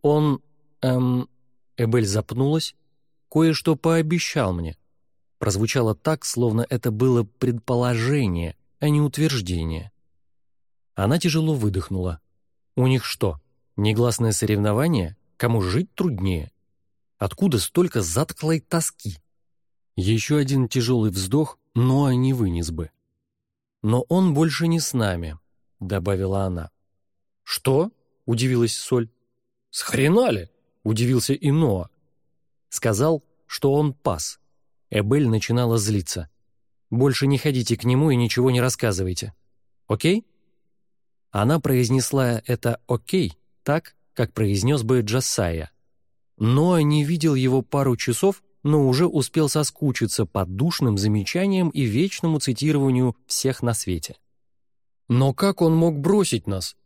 Он... Эм... Эбель запнулась, кое-что пообещал мне. Прозвучало так, словно это было предположение, а не утверждение. Она тяжело выдохнула. У них что, негласное соревнование? Кому жить труднее? Откуда столько затклой тоски? Еще один тяжелый вздох, но не вынес бы. «Но он больше не с нами», — добавила она. «Что?» — удивилась Соль. «С хрена ли?» — удивился и Ноа. Сказал, что он пас. Эбель начинала злиться. «Больше не ходите к нему и ничего не рассказывайте. Окей?» Она произнесла это «окей» так, как произнес бы Джасая. Но не видел его пару часов, но уже успел соскучиться по душным замечаниям и вечному цитированию всех на свете. «Но как он мог бросить нас?»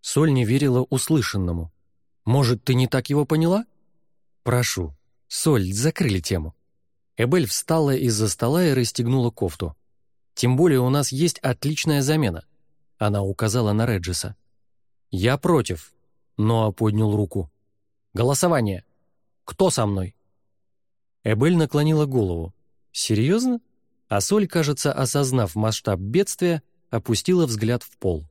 Соль не верила услышанному. «Может, ты не так его поняла?» «Прошу. Соль, закрыли тему». Эбель встала из-за стола и расстегнула кофту. «Тем более у нас есть отличная замена». Она указала на Реджиса. «Я против», — Ноа поднял руку. «Голосование. Кто со мной?» Эбель наклонила голову. «Серьезно?» А Соль, кажется, осознав масштаб бедствия, опустила взгляд в пол.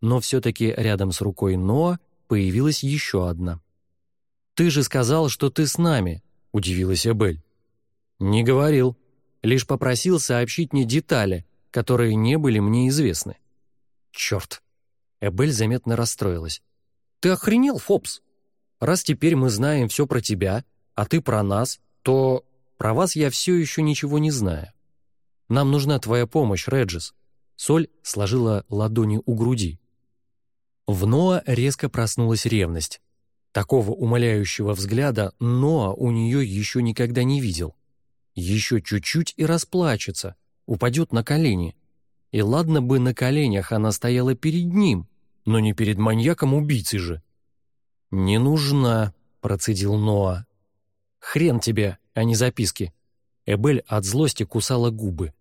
Но все-таки рядом с рукой Ноа появилась еще одна. «Ты же сказал, что ты с нами», — удивилась Эбель. «Не говорил. Лишь попросил сообщить мне детали, которые не были мне известны». «Черт!» Эбель заметно расстроилась. «Ты охренел, Фобс? Раз теперь мы знаем все про тебя, а ты про нас, то про вас я все еще ничего не знаю. Нам нужна твоя помощь, Реджис». Соль сложила ладони у груди. В Ноа резко проснулась ревность. Такого умоляющего взгляда Ноа у нее еще никогда не видел. Еще чуть-чуть и расплачется, упадет на колени. И ладно бы на коленях она стояла перед ним, но не перед маньяком-убийцей же. «Не нужна», — процедил Ноа. «Хрен тебе, а не записки». Эбель от злости кусала губы.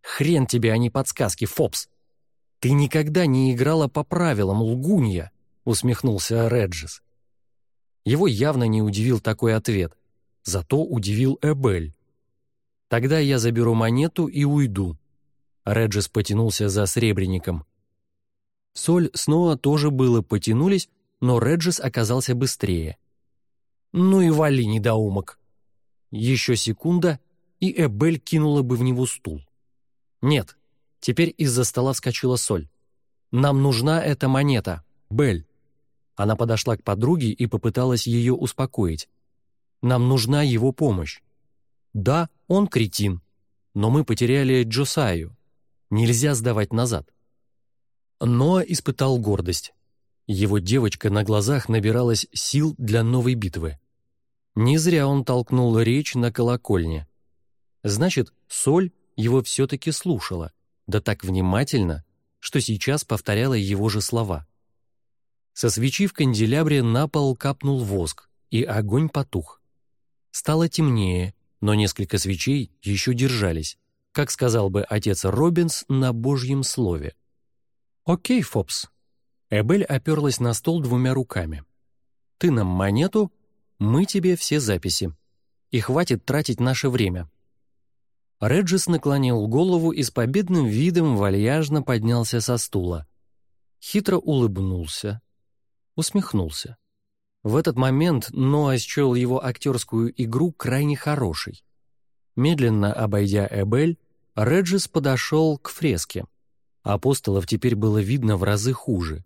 «Хрен тебе, а не подсказки, Фобс!» «Ты никогда не играла по правилам, лгунья!» — усмехнулся Реджис. Его явно не удивил такой ответ, зато удивил Эбель. «Тогда я заберу монету и уйду». Реджис потянулся за сребреником. Соль снова тоже было потянулись, но Реджис оказался быстрее. «Ну и вали, недоумок!» Еще секунда, и Эбель кинула бы в него стул. «Нет». Теперь из-за стола вскочила Соль. «Нам нужна эта монета, Бель». Она подошла к подруге и попыталась ее успокоить. «Нам нужна его помощь. Да, он кретин, но мы потеряли Джосаю. Нельзя сдавать назад». Ноа испытал гордость. Его девочка на глазах набиралась сил для новой битвы. Не зря он толкнул речь на колокольне. Значит, соль его все-таки слушала, да так внимательно, что сейчас повторяла его же слова. Со свечи в канделябре на пол капнул воск, и огонь потух. Стало темнее, но несколько свечей еще держались, как сказал бы отец Робинс на божьем слове. «Окей, Фобс». Эбель оперлась на стол двумя руками. «Ты нам монету, мы тебе все записи. И хватит тратить наше время. Реджис наклонил голову и с победным видом вальяжно поднялся со стула. Хитро улыбнулся, усмехнулся. В этот момент Ноа счел его актерскую игру крайне хорошей. Медленно обойдя Эбель, Реджис подошел к фреске. Апостолов теперь было видно в разы хуже.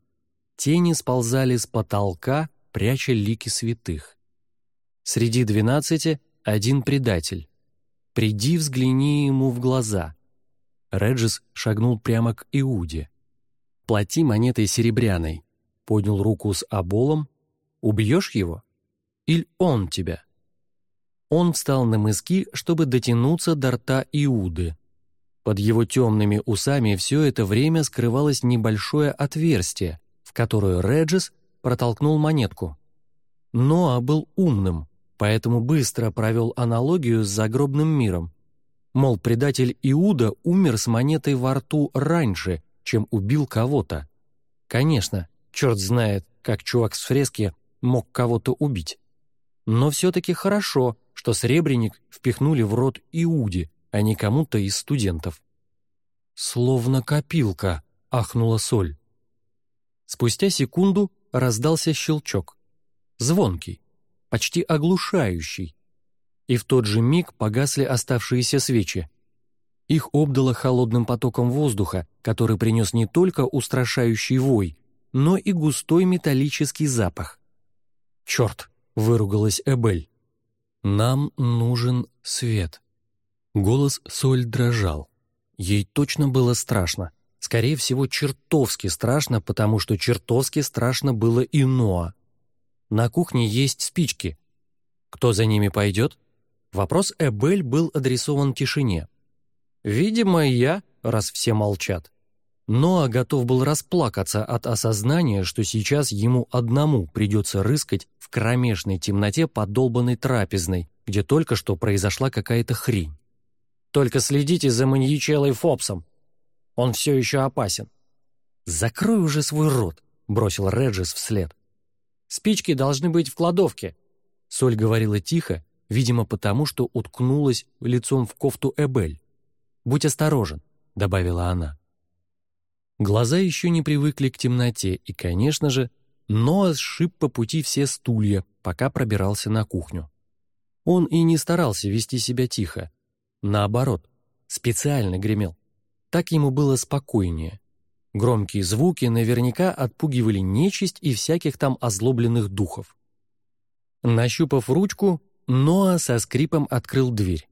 Тени сползали с потолка, пряча лики святых. Среди двенадцати один предатель. Приди, взгляни ему в глаза». Реджис шагнул прямо к Иуде. «Плати монетой серебряной», — поднял руку с оболом. «Убьешь его? Или он тебя?» Он встал на мыски, чтобы дотянуться до рта Иуды. Под его темными усами все это время скрывалось небольшое отверстие, в которое Реджис протолкнул монетку. Ноа был умным поэтому быстро провел аналогию с загробным миром. Мол, предатель Иуда умер с монетой во рту раньше, чем убил кого-то. Конечно, черт знает, как чувак с фрески мог кого-то убить. Но все-таки хорошо, что сребреник впихнули в рот Иуде, а не кому-то из студентов. «Словно копилка», — ахнула соль. Спустя секунду раздался щелчок. Звонкий почти оглушающий. И в тот же миг погасли оставшиеся свечи. Их обдало холодным потоком воздуха, который принес не только устрашающий вой, но и густой металлический запах. «Черт!» — выругалась Эбель. «Нам нужен свет». Голос Соль дрожал. Ей точно было страшно. Скорее всего, чертовски страшно, потому что чертовски страшно было и Ноа. На кухне есть спички. Кто за ними пойдет? Вопрос Эбель был адресован тишине. «Видимо, я, раз все молчат». Ноа готов был расплакаться от осознания, что сейчас ему одному придется рыскать в кромешной темноте подолбанной трапезной, где только что произошла какая-то хрень. «Только следите за маньячелой Фопсом. Он все еще опасен». «Закрой уже свой рот», — бросил Реджис вслед. «Спички должны быть в кладовке», — Соль говорила тихо, видимо, потому что уткнулась лицом в кофту Эбель. «Будь осторожен», — добавила она. Глаза еще не привыкли к темноте, и, конечно же, Ноа сшиб по пути все стулья, пока пробирался на кухню. Он и не старался вести себя тихо. Наоборот, специально гремел. Так ему было спокойнее. Громкие звуки наверняка отпугивали нечисть и всяких там озлобленных духов. Нащупав ручку, Ноа со скрипом открыл дверь.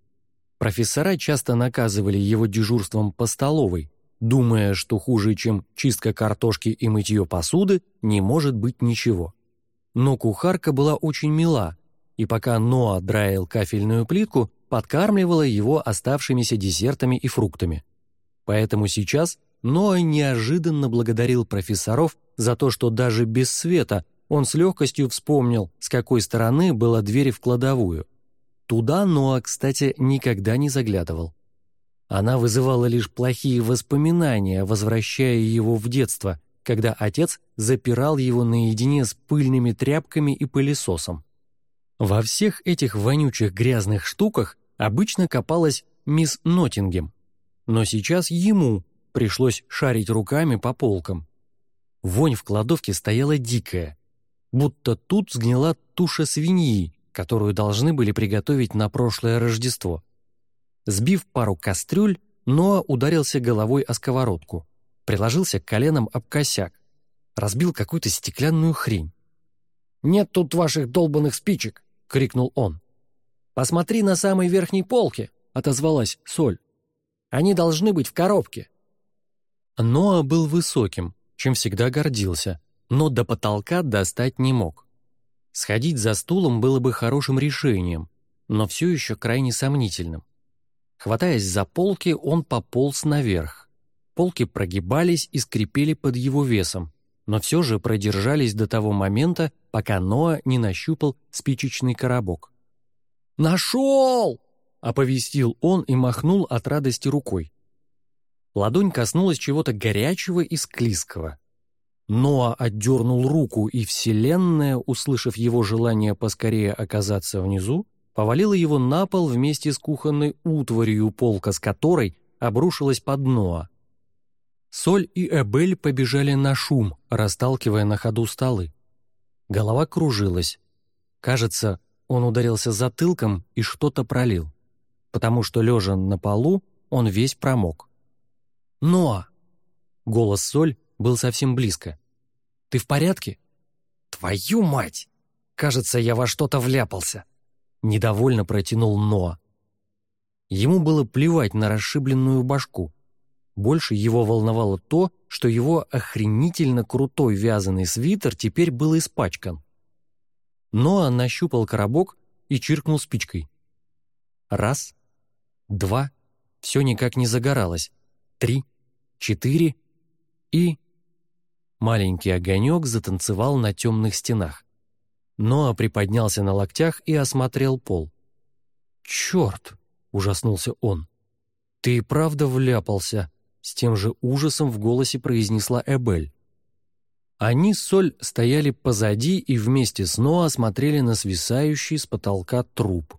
Профессора часто наказывали его дежурством по столовой, думая, что хуже, чем чистка картошки и мытье посуды, не может быть ничего. Но кухарка была очень мила, и пока Ноа драил кафельную плитку, подкармливала его оставшимися десертами и фруктами. Поэтому сейчас Ноа неожиданно благодарил профессоров за то, что даже без света он с легкостью вспомнил, с какой стороны была дверь в кладовую. Туда Ноа, кстати, никогда не заглядывал. Она вызывала лишь плохие воспоминания, возвращая его в детство, когда отец запирал его наедине с пыльными тряпками и пылесосом. Во всех этих вонючих грязных штуках обычно копалась мисс Ноттингем, но сейчас ему пришлось шарить руками по полкам. Вонь в кладовке стояла дикая, будто тут сгнила туша свиньи, которую должны были приготовить на прошлое Рождество. Сбив пару кастрюль, Ноа ударился головой о сковородку, приложился коленом об косяк, разбил какую-то стеклянную хрень. «Нет тут ваших долбанных спичек!» — крикнул он. «Посмотри на самой верхней полке!» — отозвалась Соль. «Они должны быть в коробке!» Ноа был высоким, чем всегда гордился, но до потолка достать не мог. Сходить за стулом было бы хорошим решением, но все еще крайне сомнительным. Хватаясь за полки, он пополз наверх. Полки прогибались и скрипели под его весом, но все же продержались до того момента, пока Ноа не нащупал спичечный коробок. «Нашел!» — оповестил он и махнул от радости рукой. Ладонь коснулась чего-то горячего и склизкого. Ноа отдернул руку, и Вселенная, услышав его желание поскорее оказаться внизу, повалила его на пол вместе с кухонной утварью, полка с которой обрушилась под Ноа. Соль и Эбель побежали на шум, расталкивая на ходу столы. Голова кружилась. Кажется, он ударился затылком и что-то пролил, потому что, лежа на полу, он весь промок. «Ноа!» Голос Соль был совсем близко. «Ты в порядке?» «Твою мать! Кажется, я во что-то вляпался!» Недовольно протянул Ноа. Ему было плевать на расшибленную башку. Больше его волновало то, что его охренительно крутой вязаный свитер теперь был испачкан. Ноа нащупал коробок и чиркнул спичкой. Раз, два, все никак не загоралось. Три, четыре и... Маленький огонек затанцевал на темных стенах. Ноа приподнялся на локтях и осмотрел пол. «Черт!» — ужаснулся он. «Ты и правда вляпался!» — с тем же ужасом в голосе произнесла Эбель. Они с Соль стояли позади и вместе с Ноа смотрели на свисающий с потолка труп.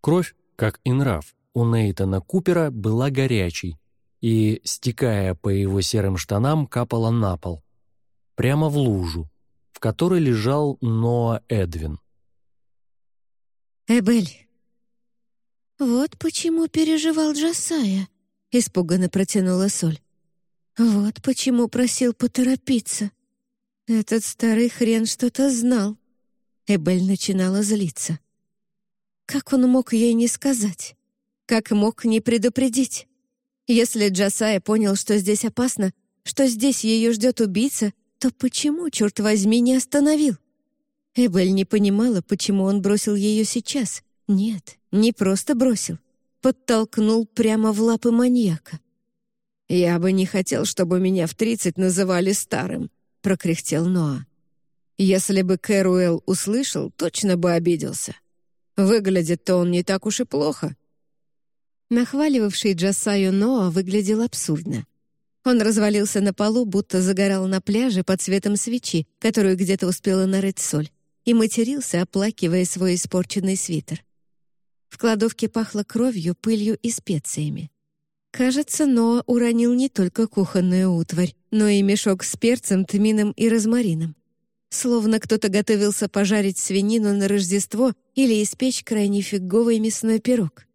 Кровь, как и нрав, у Нейтана Купера была горячей и, стекая по его серым штанам, капала на пол. Прямо в лужу, в которой лежал Ноа Эдвин. «Эбель!» «Вот почему переживал Джасая», — испуганно протянула Соль. «Вот почему просил поторопиться. Этот старый хрен что-то знал». Эбель начинала злиться. Как он мог ей не сказать? Как мог не предупредить? Если Джасая понял, что здесь опасно, что здесь ее ждет убийца, то почему, черт возьми, не остановил? Эбель не понимала, почему он бросил ее сейчас. Нет, не просто бросил. Подтолкнул прямо в лапы маньяка. «Я бы не хотел, чтобы меня в тридцать называли старым», — прокряхтел Ноа. «Если бы Кэруэлл услышал, точно бы обиделся. Выглядит-то он не так уж и плохо». Нахваливавший Джасаю Ноа выглядел абсурдно. Он развалился на полу, будто загорал на пляже под светом свечи, которую где-то успела нарыть соль, и матерился, оплакивая свой испорченный свитер. В кладовке пахло кровью, пылью и специями. Кажется, Ноа уронил не только кухонную утварь, но и мешок с перцем, тмином и розмарином. Словно кто-то готовился пожарить свинину на Рождество или испечь крайне фиговый мясной пирог.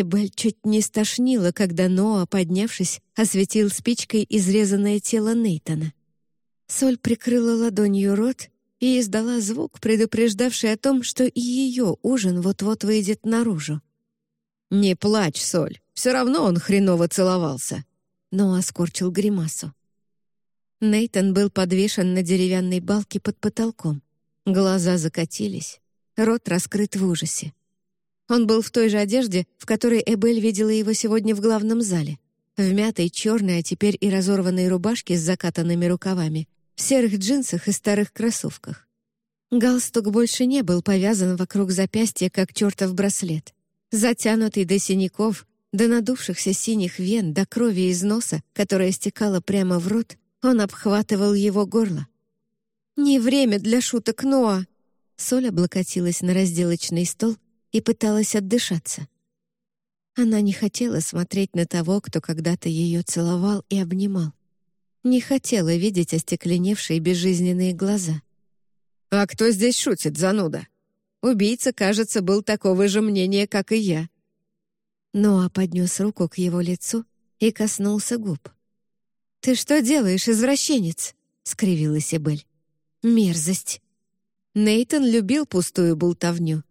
Эбель чуть не стошнила, когда Ноа, поднявшись, осветил спичкой изрезанное тело Нейтона. Соль прикрыла ладонью рот и издала звук, предупреждавший о том, что и ее ужин вот-вот выйдет наружу. «Не плачь, Соль, все равно он хреново целовался». Но оскорчил гримасу. Нейтон был подвешен на деревянной балке под потолком. Глаза закатились, рот раскрыт в ужасе. Он был в той же одежде, в которой Эбель видела его сегодня в главном зале. В мятой черной, а теперь и разорванной рубашке с закатанными рукавами, в серых джинсах и старых кроссовках. Галстук больше не был повязан вокруг запястья, как чертов браслет. Затянутый до синяков, до надувшихся синих вен, до крови из носа, которая стекала прямо в рот, он обхватывал его горло. «Не время для шуток, Ноа!» Соль облокотилась на разделочный стол и пыталась отдышаться. Она не хотела смотреть на того, кто когда-то ее целовал и обнимал. Не хотела видеть остекленевшие безжизненные глаза. «А кто здесь шутит, зануда? Убийца, кажется, был такого же мнения, как и я. Ноа поднес руку к его лицу и коснулся губ. «Ты что делаешь, извращенец?» — скривилась Эбель. «Мерзость!» Нейтон любил пустую болтовню,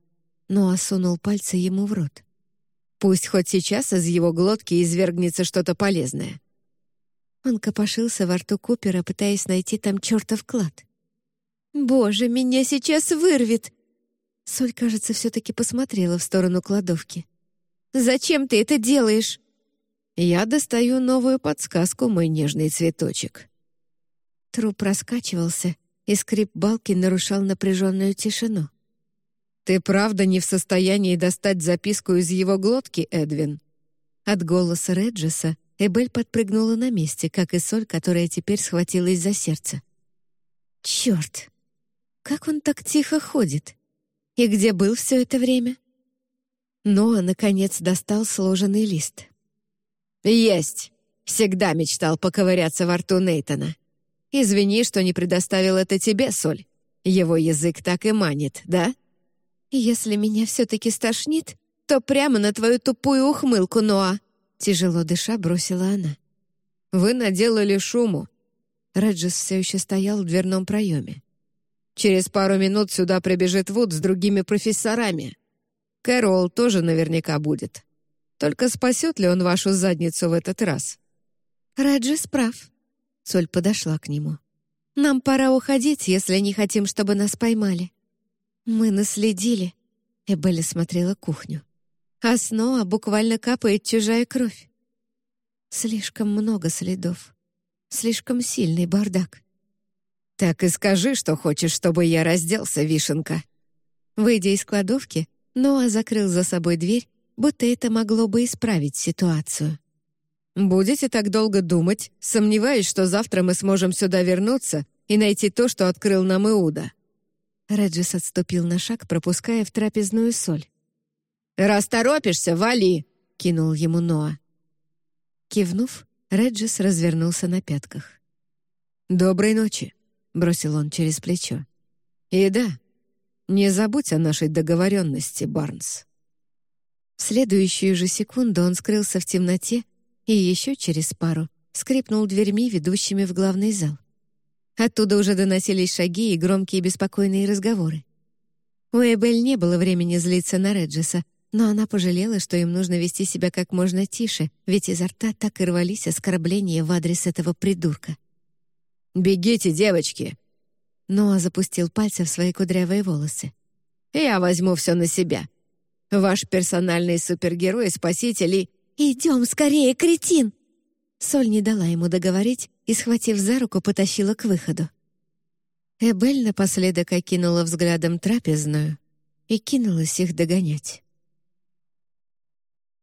но осунул пальцы ему в рот. Пусть хоть сейчас из его глотки извергнется что-то полезное. Он копошился во рту Купера, пытаясь найти там чертов клад. «Боже, меня сейчас вырвет!» Соль, кажется, все-таки посмотрела в сторону кладовки. Зачем ты это делаешь?» «Я достаю новую подсказку, мой нежный цветочек». Труп раскачивался, и скрип балки нарушал напряженную тишину. «Ты правда не в состоянии достать записку из его глотки, Эдвин?» От голоса Реджеса Эбель подпрыгнула на месте, как и соль, которая теперь схватилась за сердце. «Черт! Как он так тихо ходит? И где был все это время?» Ноа, наконец, достал сложенный лист. «Есть! Всегда мечтал поковыряться во рту Нейтона. Извини, что не предоставил это тебе, Соль. Его язык так и манит, да?» «Если меня все-таки стошнит, то прямо на твою тупую ухмылку, Ноа!» Тяжело дыша бросила она. «Вы наделали шуму». Реджис все еще стоял в дверном проеме. «Через пару минут сюда прибежит Вуд с другими профессорами. Кэрол тоже наверняка будет. Только спасет ли он вашу задницу в этот раз?» «Раджис прав». Соль подошла к нему. «Нам пора уходить, если не хотим, чтобы нас поймали». «Мы наследили», — Эбелли смотрела кухню. «А снова буквально капает чужая кровь». Слишком много следов. Слишком сильный бардак. «Так и скажи, что хочешь, чтобы я разделся, вишенка». Выйдя из кладовки, Ноа закрыл за собой дверь, будто это могло бы исправить ситуацию. «Будете так долго думать, сомневаюсь, что завтра мы сможем сюда вернуться и найти то, что открыл нам Иуда». Реджис отступил на шаг, пропуская в трапезную соль. «Раз торопишься, вали!» — кинул ему Ноа. Кивнув, Реджис развернулся на пятках. «Доброй ночи», — бросил он через плечо. «И да, не забудь о нашей договоренности, Барнс». В следующую же секунду он скрылся в темноте и еще через пару скрипнул дверьми, ведущими в главный зал. Оттуда уже доносились шаги и громкие беспокойные разговоры. У Эбель не было времени злиться на Реджеса, но она пожалела, что им нужно вести себя как можно тише, ведь изо рта так и рвались оскорбления в адрес этого придурка. «Бегите, девочки!» Ноа запустил пальцы в свои кудрявые волосы. «Я возьму все на себя. Ваш персональный супергерой, спаситель и...» «Идем скорее, кретин!» Соль не дала ему договорить и, схватив за руку, потащила к выходу. Эбель напоследок окинула взглядом трапезную и кинулась их догонять.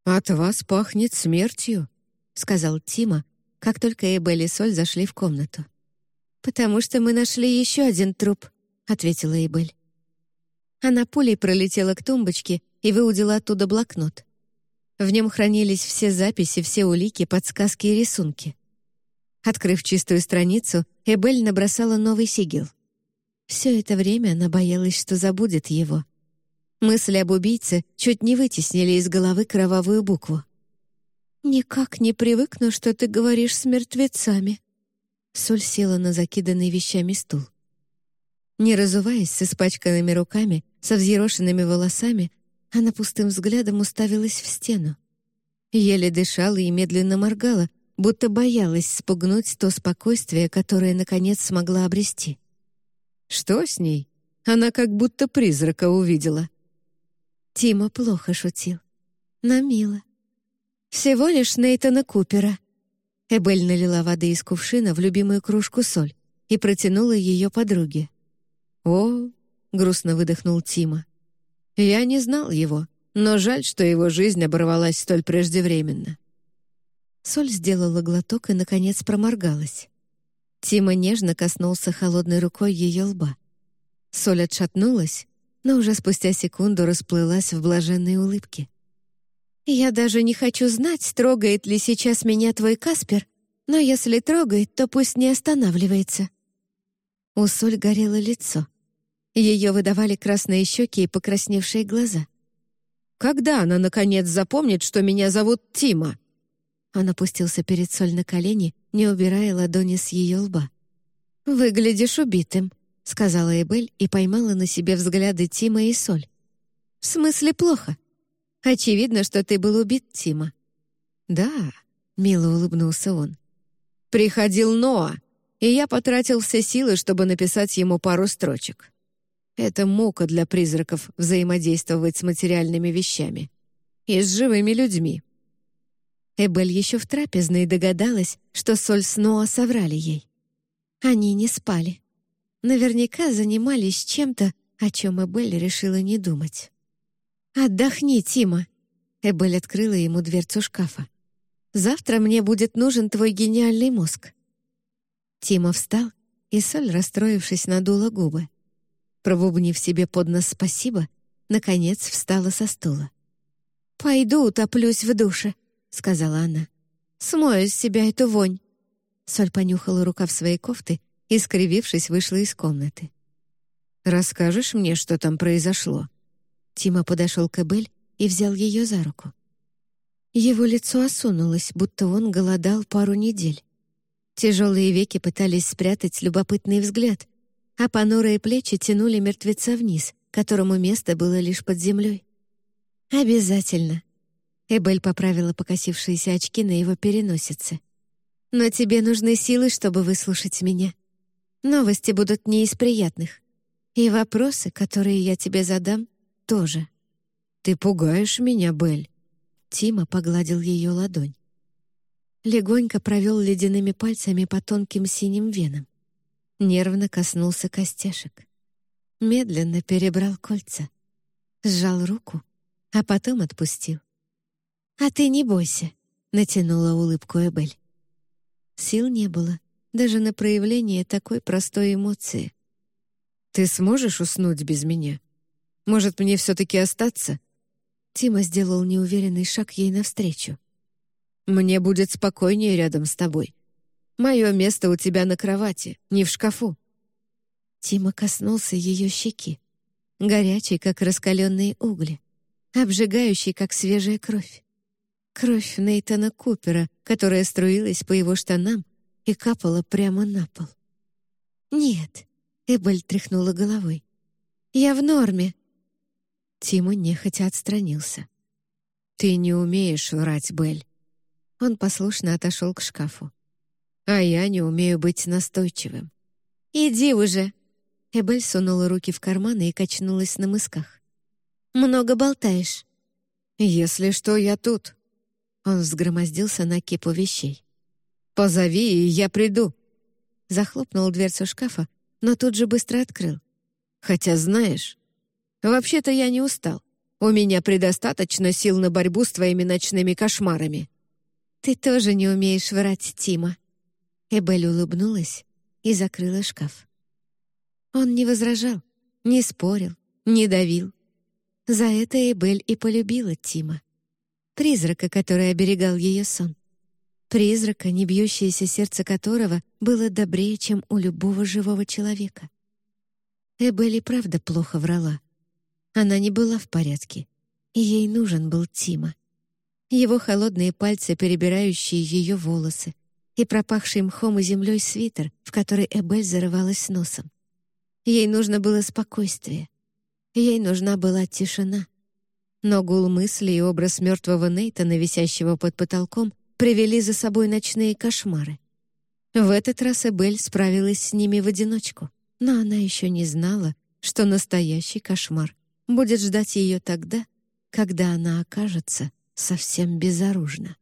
«От вас пахнет смертью», — сказал Тима, как только Эбель и Соль зашли в комнату. «Потому что мы нашли еще один труп», — ответила Эбель. Она пулей пролетела к тумбочке и выудила оттуда блокнот. В нем хранились все записи, все улики, подсказки и рисунки. Открыв чистую страницу, Эбель набросала новый сигил. Все это время она боялась, что забудет его. Мысли об убийце чуть не вытеснили из головы кровавую букву. «Никак не привыкну, что ты говоришь с мертвецами». Соль села на закиданный вещами стул. Не разуваясь, с испачканными руками, со взъерошенными волосами, она пустым взглядом уставилась в стену. Еле дышала и медленно моргала, будто боялась спугнуть то спокойствие, которое, наконец, смогла обрести. «Что с ней? Она как будто призрака увидела». Тима плохо шутил. Но мило. Всего лишь Нейтана Купера. Эбель налила воды из кувшина в любимую кружку соль и протянула ее подруге. «О!» — грустно выдохнул Тима. «Я не знал его, но жаль, что его жизнь оборвалась столь преждевременно». Соль сделала глоток и, наконец, проморгалась. Тима нежно коснулся холодной рукой ее лба. Соль отшатнулась, но уже спустя секунду расплылась в блаженной улыбке. «Я даже не хочу знать, трогает ли сейчас меня твой Каспер, но если трогает, то пусть не останавливается». У Соль горело лицо. Ее выдавали красные щеки и покрасневшие глаза. «Когда она, наконец, запомнит, что меня зовут Тима?» Он опустился перед Соль на колени, не убирая ладони с ее лба. «Выглядишь убитым», — сказала Эбель и поймала на себе взгляды Тима и Соль. «В смысле плохо? Очевидно, что ты был убит, Тима». «Да», — мило улыбнулся он. «Приходил Ноа, и я потратил все силы, чтобы написать ему пару строчек. Это мука для призраков взаимодействовать с материальными вещами. И с живыми людьми». Эбель еще в трапезной догадалась, что Соль с Ноа соврали ей. Они не спали. Наверняка занимались чем-то, о чем Эбель решила не думать. «Отдохни, Тима!» Эбель открыла ему дверцу шкафа. «Завтра мне будет нужен твой гениальный мозг». Тима встал, и Соль, расстроившись, надула губы. Пробубнив себе под нос «спасибо», наконец встала со стула. «Пойду утоплюсь в душе», — сказала она. «Смою с себя эту вонь». Соль понюхала рукав своей кофты и, скривившись, вышла из комнаты. «Расскажешь мне, что там произошло?» Тима подошел к Эбель и взял ее за руку. Его лицо осунулось, будто он голодал пару недель. Тяжелые веки пытались спрятать любопытный взгляд, а понурые плечи тянули мертвеца вниз, которому место было лишь под землей. «Обязательно». Эбель поправила покосившиеся очки на его переносице. «Но тебе нужны силы, чтобы выслушать меня. Новости будут не из приятных. И вопросы, которые я тебе задам, тоже. «Ты пугаешь меня, Белль!» Тима погладил ее ладонь. Легонько провел ледяными пальцами по тонким синим венам. Нервно коснулся костяшек. Медленно перебрал кольца. Сжал руку, а потом отпустил. «А ты не бойся», — натянула улыбку Эбель. Сил не было, даже на проявление такой простой эмоции. «Ты сможешь уснуть без меня?» Может, мне все-таки остаться?» Тима сделал неуверенный шаг ей навстречу. «Мне будет спокойнее рядом с тобой. Мое место у тебя на кровати, не в шкафу». Тима коснулся ее щеки, горячий, как раскаленные угли, обжигающий, как свежая кровь. Кровь Нейтана Купера, которая струилась по его штанам и капала прямо на пол. «Нет», — Эбель тряхнула головой. «Я в норме. Тима нехотя отстранился. «Ты не умеешь врать, Бель». Он послушно отошел к шкафу. «А я не умею быть настойчивым». «Иди уже!» Эбель сунула руки в карманы и качнулась на мысках. «Много болтаешь». «Если что, я тут». Он взгромоздился на кипу вещей. «Позови, и я приду». Захлопнул дверцу шкафа, но тут же быстро открыл. «Хотя, знаешь, вообще-то я не устал. У меня предостаточно сил на борьбу с твоими ночными кошмарами». «Ты тоже не умеешь врать, Тима». Эбель улыбнулась и закрыла шкаф. Он не возражал, не спорил, не давил. За это Эбель и полюбила Тима. Призрака, который оберегал ее сон. Призрака, не бьющееся сердце которого было добрее, чем у любого живого человека. Эбель и правда плохо врала. Она не была в порядке, и ей нужен был Тима. Его холодные пальцы, перебирающие ее волосы, и пропахший мхом и землей свитер, в который Эбель зарывалась носом. Ей нужно было спокойствие. Ей нужна была тишина. Но гул мысли и образ мертвого Нейтана, висящего под потолком, привели за собой ночные кошмары. В этот раз Эбель справилась с ними в одиночку, но она еще не знала, что настоящий кошмар будет ждать ее тогда, когда она окажется совсем безоружна.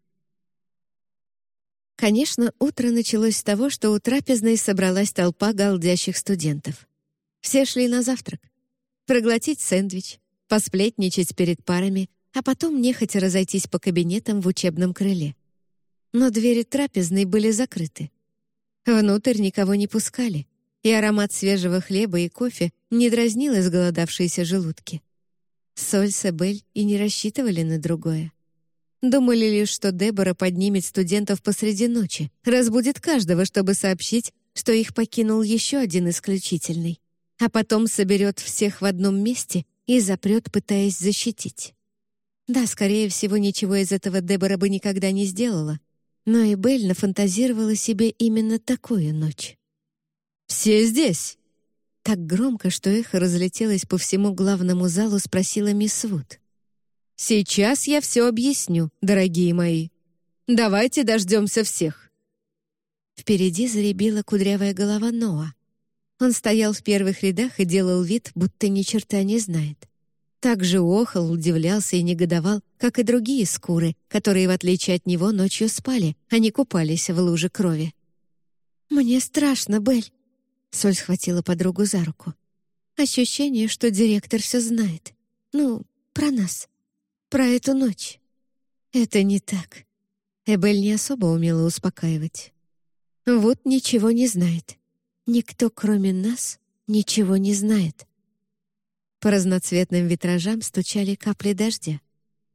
Конечно, утро началось с того, что у трапезной собралась толпа галдящих студентов. Все шли на завтрак. Проглотить сэндвич, посплетничать перед парами, а потом нехотя разойтись по кабинетам в учебном крыле. Но двери трапезной были закрыты. Внутрь никого не пускали, и аромат свежего хлеба и кофе не дразнил изголодавшиеся желудки. Соль с Эбель и не рассчитывали на другое. Думали лишь, что Дебора поднимет студентов посреди ночи, разбудит каждого, чтобы сообщить, что их покинул еще один исключительный, а потом соберет всех в одном месте и запрет, пытаясь защитить. Да, скорее всего, ничего из этого Дебора бы никогда не сделала, но и Белль нафантазировала себе именно такую ночь. «Все здесь!» Так громко, что эхо разлетелось по всему главному залу, спросила мисс Вуд. Сейчас я все объясню, дорогие мои. Давайте дождемся всех». Впереди заребила кудрявая голова Ноа. Он стоял в первых рядах и делал вид, будто ни черта не знает. Так же охал, удивлялся и негодовал, как и другие скуры, которые, в отличие от него, ночью спали, а не купались в луже крови. «Мне страшно, Бель!» Соль схватила подругу за руку. «Ощущение, что директор все знает. Ну, про нас про эту ночь. Это не так. Эбель не особо умела успокаивать. Вот ничего не знает. Никто, кроме нас, ничего не знает. По разноцветным витражам стучали капли дождя.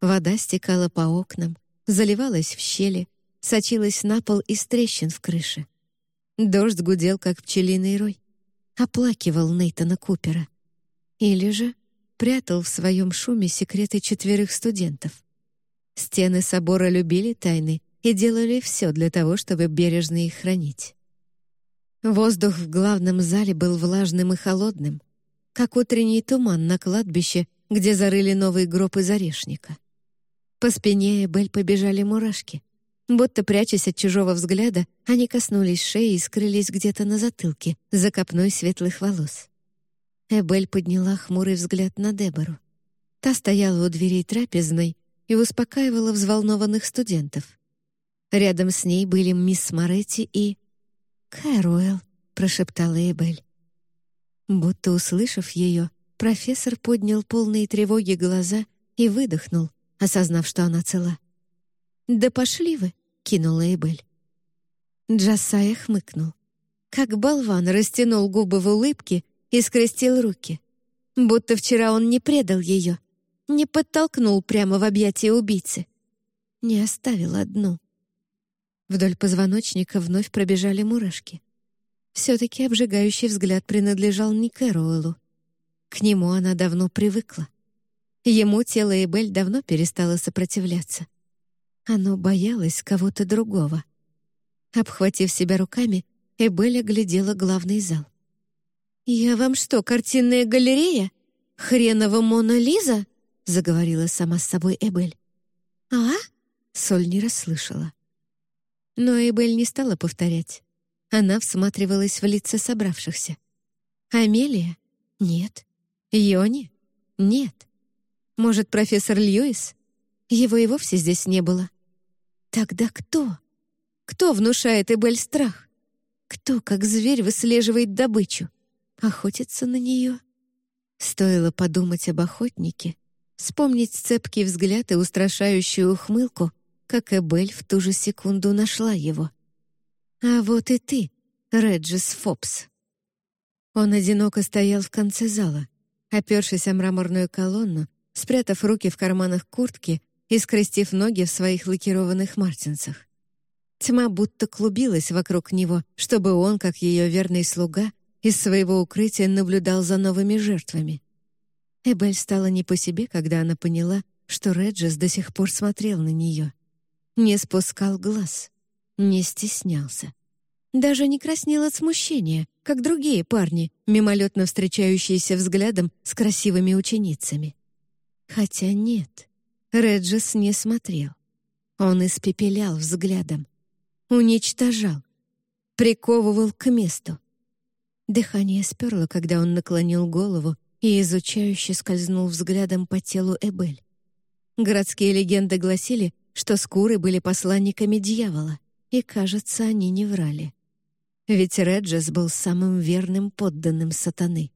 Вода стекала по окнам, заливалась в щели, сочилась на пол из трещин в крыше. Дождь гудел, как пчелиный рой. Оплакивал Нейтана Купера. Или же прятал в своем шуме секреты четверых студентов. Стены собора любили тайны и делали все для того, чтобы бережно их хранить. Воздух в главном зале был влажным и холодным, как утренний туман на кладбище, где зарыли новый гроб из орешника. По спине Эбель побежали мурашки. Будто прячась от чужого взгляда, они коснулись шеи и скрылись где-то на затылке, за копной светлых волос. Эбель подняла хмурый взгляд на Дебору. Та стояла у дверей трапезной и успокаивала взволнованных студентов. Рядом с ней были мисс Моретти и... «Кэруэлл», — прошептала Эбель. Будто услышав ее, профессор поднял полные тревоги глаза и выдохнул, осознав, что она цела. «Да пошли вы!» — кинула Эбель. Джасая хмыкнул. Как болван растянул губы в улыбке и скрестил руки. Будто вчера он не предал ее, не подтолкнул прямо в объятия убийцы. Не оставил одну. Вдоль позвоночника вновь пробежали мурашки. Все-таки обжигающий взгляд принадлежал не Кэруэлу. К нему она давно привыкла. Ему тело Эбель давно перестало сопротивляться. Оно боялось кого-то другого. Обхватив себя руками, Эбель оглядела главный зал. «Я вам что, картинная галерея? Хренова Мона Лиза?» — заговорила сама с собой Эбель. «А?» — Соль не расслышала. Но Эбель не стала повторять. Она всматривалась в лица собравшихся. «Амелия? Нет. Йони? Нет. Может, профессор Льюис? Его и вовсе здесь не было. Тогда кто?» Кто внушает Эбель страх? Кто, как зверь, выслеживает добычу? Охотится на нее? Стоило подумать об охотнике, вспомнить цепкий взгляд и устрашающую ухмылку, как Эбель в ту же секунду нашла его. «А вот и ты, Реджис Фопс». Он одиноко стоял в конце зала, опершись о мраморную колонну, спрятав руки в карманах куртки и скрестив ноги в своих лакированных мартинсах. Тьма будто клубилась вокруг него, чтобы он, как ее верный слуга, из своего укрытия наблюдал за новыми жертвами. Эбель стала не по себе, когда она поняла, что Реджес до сих пор смотрел на нее. Не спускал глаз, не стеснялся. Даже не краснел от смущения, как другие парни, мимолетно встречающиеся взглядом с красивыми ученицами. Хотя нет, Реджес не смотрел. Он испепелял взглядом, уничтожал, приковывал к месту. Дыхание сперло, когда он наклонил голову и изучающе скользнул взглядом по телу Эбель. Городские легенды гласили, что скуры были посланниками дьявола, и, кажется, они не врали. Ведь Реджес был самым верным подданным сатаны.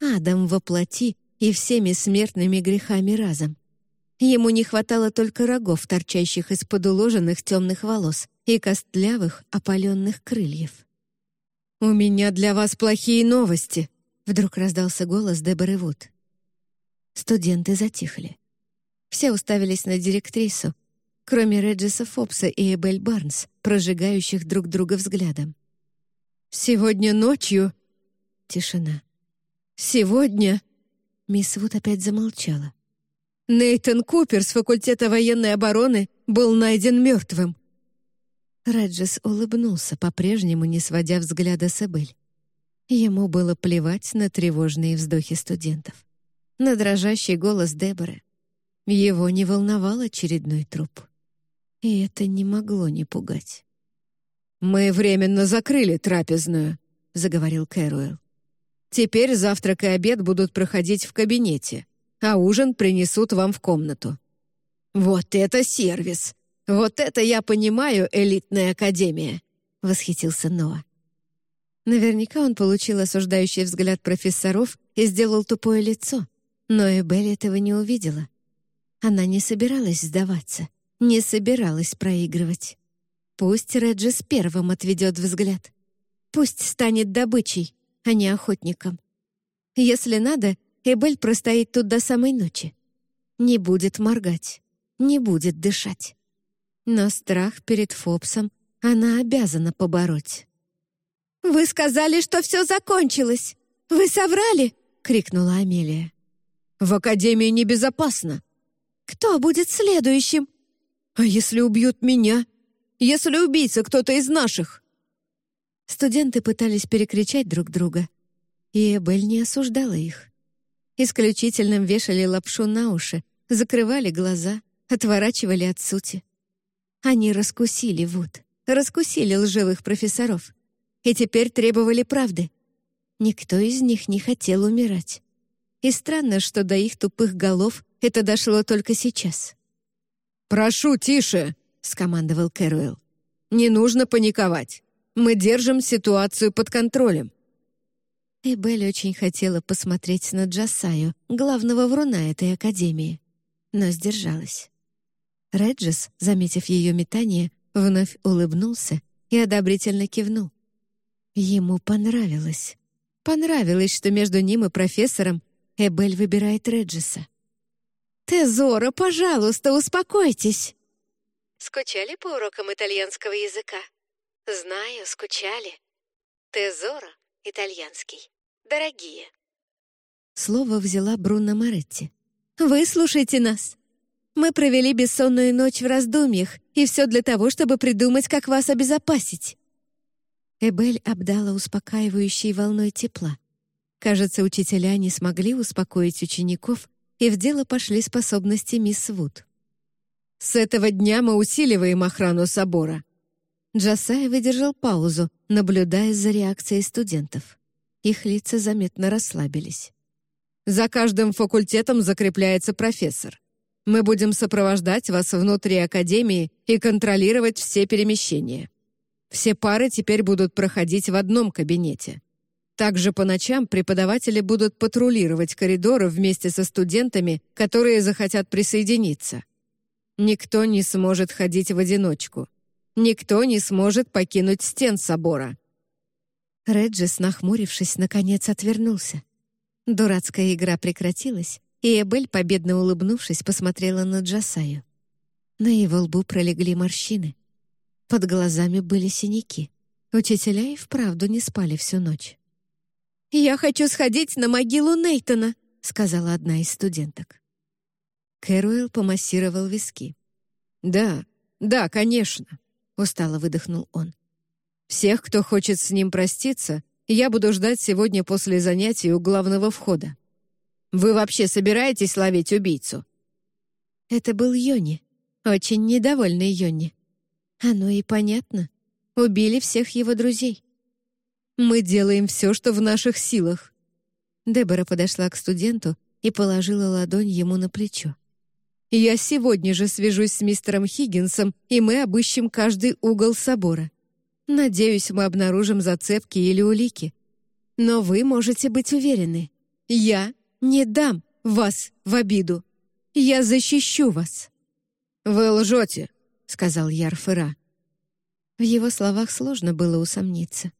Адам во плоти и всеми смертными грехами разом. Ему не хватало только рогов, торчащих из-под уложенных темных волос, и костлявых, опаленных крыльев. «У меня для вас плохие новости!» Вдруг раздался голос Деборы Вуд. Студенты затихли. Все уставились на директрису, кроме Реджиса Фопса и Эбель Барнс, прожигающих друг друга взглядом. «Сегодня ночью...» Тишина. «Сегодня...» Мисс Вуд опять замолчала. «Нейтан Купер с факультета военной обороны был найден мертвым. Реджис улыбнулся, по-прежнему не сводя взгляда с Эбель. Ему было плевать на тревожные вздохи студентов, на дрожащий голос Деборы. Его не волновал очередной труп. И это не могло не пугать. «Мы временно закрыли трапезную», — заговорил Кэруэлл. «Теперь завтрак и обед будут проходить в кабинете, а ужин принесут вам в комнату». «Вот это сервис!» «Вот это я понимаю, элитная академия!» — восхитился Ноа. Наверняка он получил осуждающий взгляд профессоров и сделал тупое лицо, но Эбель этого не увидела. Она не собиралась сдаваться, не собиралась проигрывать. Пусть Реджис первым отведет взгляд. Пусть станет добычей, а не охотником. Если надо, Эбель простоит тут до самой ночи. Не будет моргать, не будет дышать но страх перед Фобсом она обязана побороть. «Вы сказали, что все закончилось! Вы соврали!» — крикнула Амелия. «В Академии небезопасно!» «Кто будет следующим?» «А если убьют меня? Если убийца кто-то из наших?» Студенты пытались перекричать друг друга, и Эбель не осуждала их. Исключительным вешали лапшу на уши, закрывали глаза, отворачивали от сути. Они раскусили Вуд, раскусили лживых профессоров и теперь требовали правды. Никто из них не хотел умирать. И странно, что до их тупых голов это дошло только сейчас. «Прошу, тише!» — скомандовал Кэруэлл. «Не нужно паниковать. Мы держим ситуацию под контролем». Эбель очень хотела посмотреть на Джасаю, главного вруна этой академии, но сдержалась. Реджис, заметив ее метание, вновь улыбнулся и одобрительно кивнул. Ему понравилось. Понравилось, что между ним и профессором Эбель выбирает Реджиса. «Тезора, пожалуйста, успокойтесь!» Скучали по урокам итальянского языка? Знаю, скучали. Тезора, итальянский. Дорогие. Слово взяла Бруно Моретти. «Выслушайте нас. Мы провели бессонную ночь в раздумьях, и все для того, чтобы придумать, как вас обезопасить». Эбель обдала успокаивающей волной тепла. Кажется, учителя не смогли успокоить учеников, и в дело пошли способности мисс Вуд. «С этого дня мы усиливаем охрану собора». Джасай выдержал паузу, наблюдая за реакцией студентов. Их лица заметно расслабились. «За каждым факультетом закрепляется профессор. Мы будем сопровождать вас внутри Академии и контролировать все перемещения. Все пары теперь будут проходить в одном кабинете. Также по ночам преподаватели будут патрулировать коридоры вместе со студентами, которые захотят присоединиться. Никто не сможет ходить в одиночку. Никто не сможет покинуть стен собора. Реджис, нахмурившись, наконец отвернулся. Дурацкая игра прекратилась, и Эбель, победно улыбнувшись, посмотрела на Джасаю. На его лбу пролегли морщины. Под глазами были синяки. Учителя и вправду не спали всю ночь. «Я хочу сходить на могилу Нейтона», — сказала одна из студенток. Кэруэлл помассировал виски. «Да, да, конечно», — устало выдохнул он. «Всех, кто хочет с ним проститься, я буду ждать сегодня после занятий у главного входа. Вы вообще собираетесь ловить убийцу?» Это был Йони, очень недовольный Йони. Оно и понятно. Убили всех его друзей. Мы делаем все, что в наших силах». Дебора подошла к студенту и положила ладонь ему на плечо. «Я сегодня же свяжусь с мистером Хиггинсом, и мы обыщем каждый угол собора. Надеюсь, мы обнаружим зацепки или улики. Но вы можете быть уверены, я не дам вас в обиду. Я защищу вас». «Вы лжете», — сказал Ярфера. В его словах сложно было усомниться.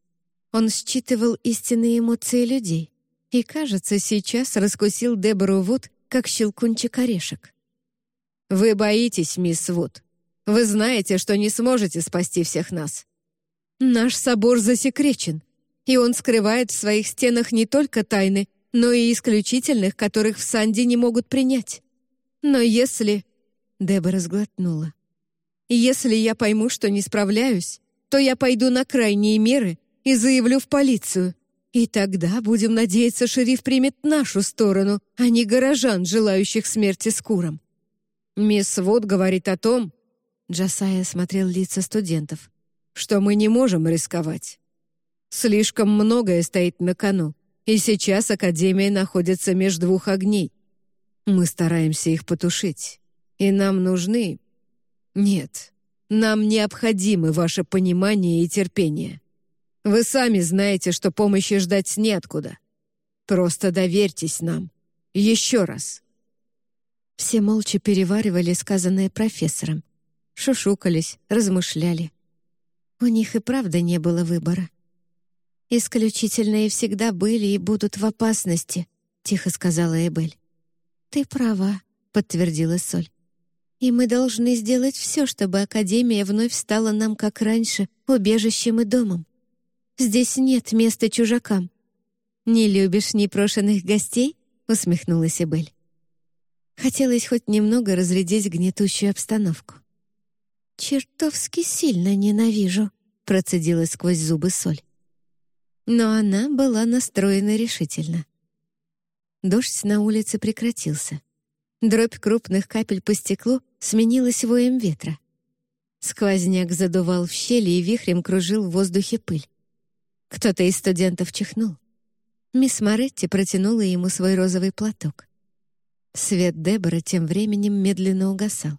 Он считывал истинные эмоции людей и, кажется, сейчас раскусил Дебору Вуд, как щелкунчик орешек. «Вы боитесь, мисс Вуд. Вы знаете, что не сможете спасти всех нас. Наш собор засекречен, и он скрывает в своих стенах не только тайны, но и исключительных, которых в Санди не могут принять. Но если...» Дебора сглотнула. «Если я пойму, что не справляюсь, то я пойду на крайние меры и заявлю в полицию. И тогда, будем надеяться, шериф примет нашу сторону, а не горожан, желающих смерти с куром. Мисс Вуд говорит о том, Джасая смотрел лица студентов, что мы не можем рисковать. Слишком многое стоит на кону, и сейчас Академия находится между двух огней. Мы стараемся их потушить, и нам нужны... Нет, нам необходимы ваше понимание и терпение. Вы сами знаете, что помощи ждать неоткуда. Просто доверьтесь нам. Еще раз». Все молча переваривали сказанное профессором. Шушукались, размышляли. У них и правда не было выбора. «Исключительные всегда были и будут в опасности», — тихо сказала Эбель. «Ты права», — подтвердила Соль. «И мы должны сделать все, чтобы Академия вновь стала нам, как раньше, убежищем и домом. Здесь нет места чужакам». «Не любишь непрошенных гостей?» — усмехнулась Эбель. Хотелось хоть немного разрядить гнетущую обстановку. «Чертовски сильно ненавижу», — процедила сквозь зубы соль. Но она была настроена решительно. Дождь на улице прекратился. Дробь крупных капель по стеклу сменилась воем ветра. Сквозняк задувал в щели и вихрем кружил в воздухе пыль. Кто-то из студентов чихнул. Мисс Моретти протянула ему свой розовый платок. Свет Дебора тем временем медленно угасал.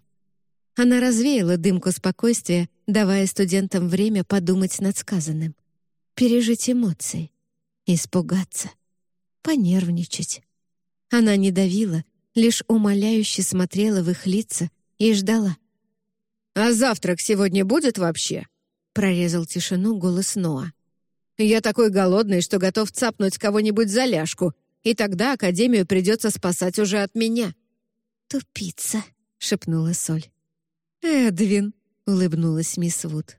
Она развеяла дымку спокойствия, давая студентам время подумать над сказанным. Пережить эмоции. Испугаться. Понервничать. Она не давила, лишь умоляюще смотрела в их лица и ждала. «А завтрак сегодня будет вообще?» — прорезал тишину голос Ноа. Я такой голодный, что готов цапнуть кого-нибудь за ляжку, и тогда Академию придется спасать уже от меня». «Тупица», — шепнула Соль. «Эдвин», — улыбнулась мисс Вуд.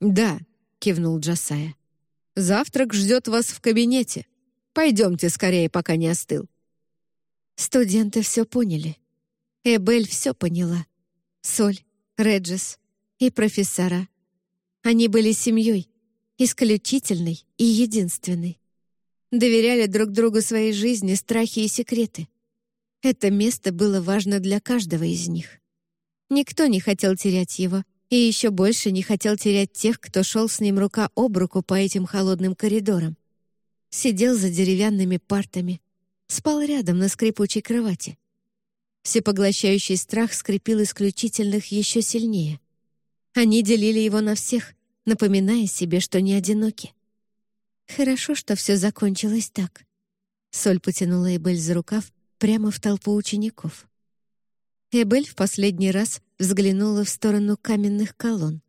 «Да», — кивнул Джасая. «Завтрак ждет вас в кабинете. Пойдемте скорее, пока не остыл». Студенты все поняли. Эбель все поняла. Соль, Реджес и профессора. Они были семьей, исключительной и единственной. Доверяли друг другу своей жизни, страхи и секреты. Это место было важно для каждого из них. Никто не хотел терять его, и еще больше не хотел терять тех, кто шел с ним рука об руку по этим холодным коридорам. Сидел за деревянными партами, спал рядом на скрипучей кровати. Всепоглощающий страх скрепил исключительных еще сильнее. Они делили его на всех, напоминая себе, что не одиноки. Хорошо, что все закончилось так. Соль потянула Эбель за рукав прямо в толпу учеников. Эбель в последний раз взглянула в сторону каменных колонн.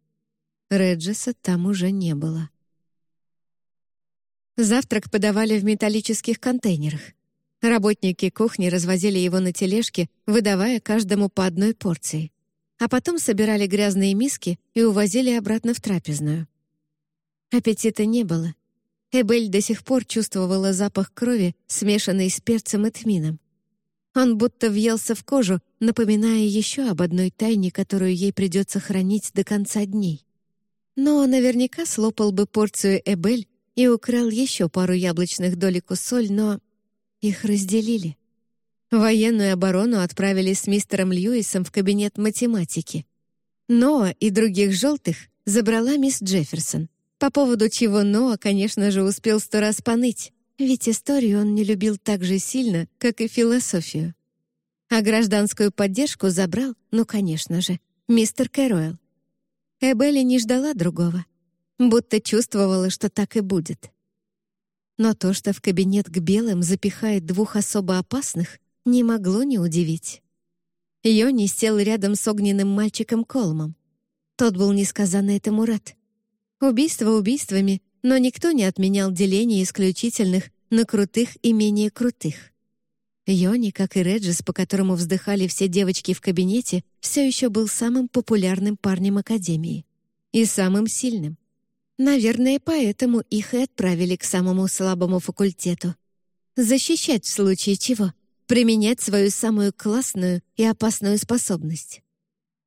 Реджеса там уже не было. Завтрак подавали в металлических контейнерах. Работники кухни развозили его на тележке, выдавая каждому по одной порции. А потом собирали грязные миски и увозили обратно в трапезную. Аппетита не было. Эбель до сих пор чувствовала запах крови, смешанный с перцем и тмином. Он будто въелся в кожу, напоминая еще об одной тайне, которую ей придется хранить до конца дней. Но наверняка слопал бы порцию Эбель и украл еще пару яблочных долек у соль, но их разделили. Военную оборону отправили с мистером Льюисом в кабинет математики. Ноа и других желтых забрала мисс Джефферсон, по поводу чего Ноа, конечно же, успел сто раз поныть, ведь историю он не любил так же сильно, как и философию. А гражданскую поддержку забрал, ну, конечно же, мистер Кэруэлл. Эбелли не ждала другого, будто чувствовала, что так и будет. Но то, что в кабинет к белым запихает двух особо опасных, не могло не удивить. Йони сел рядом с огненным мальчиком Колмом. Тот был несказанно этому рад. Убийство убийствами, но никто не отменял деление исключительных на крутых и менее крутых. Йони, как и Реджис, по которому вздыхали все девочки в кабинете, все еще был самым популярным парнем Академии. И самым сильным. Наверное, поэтому их и отправили к самому слабому факультету. Защищать в случае чего. Применять свою самую классную и опасную способность.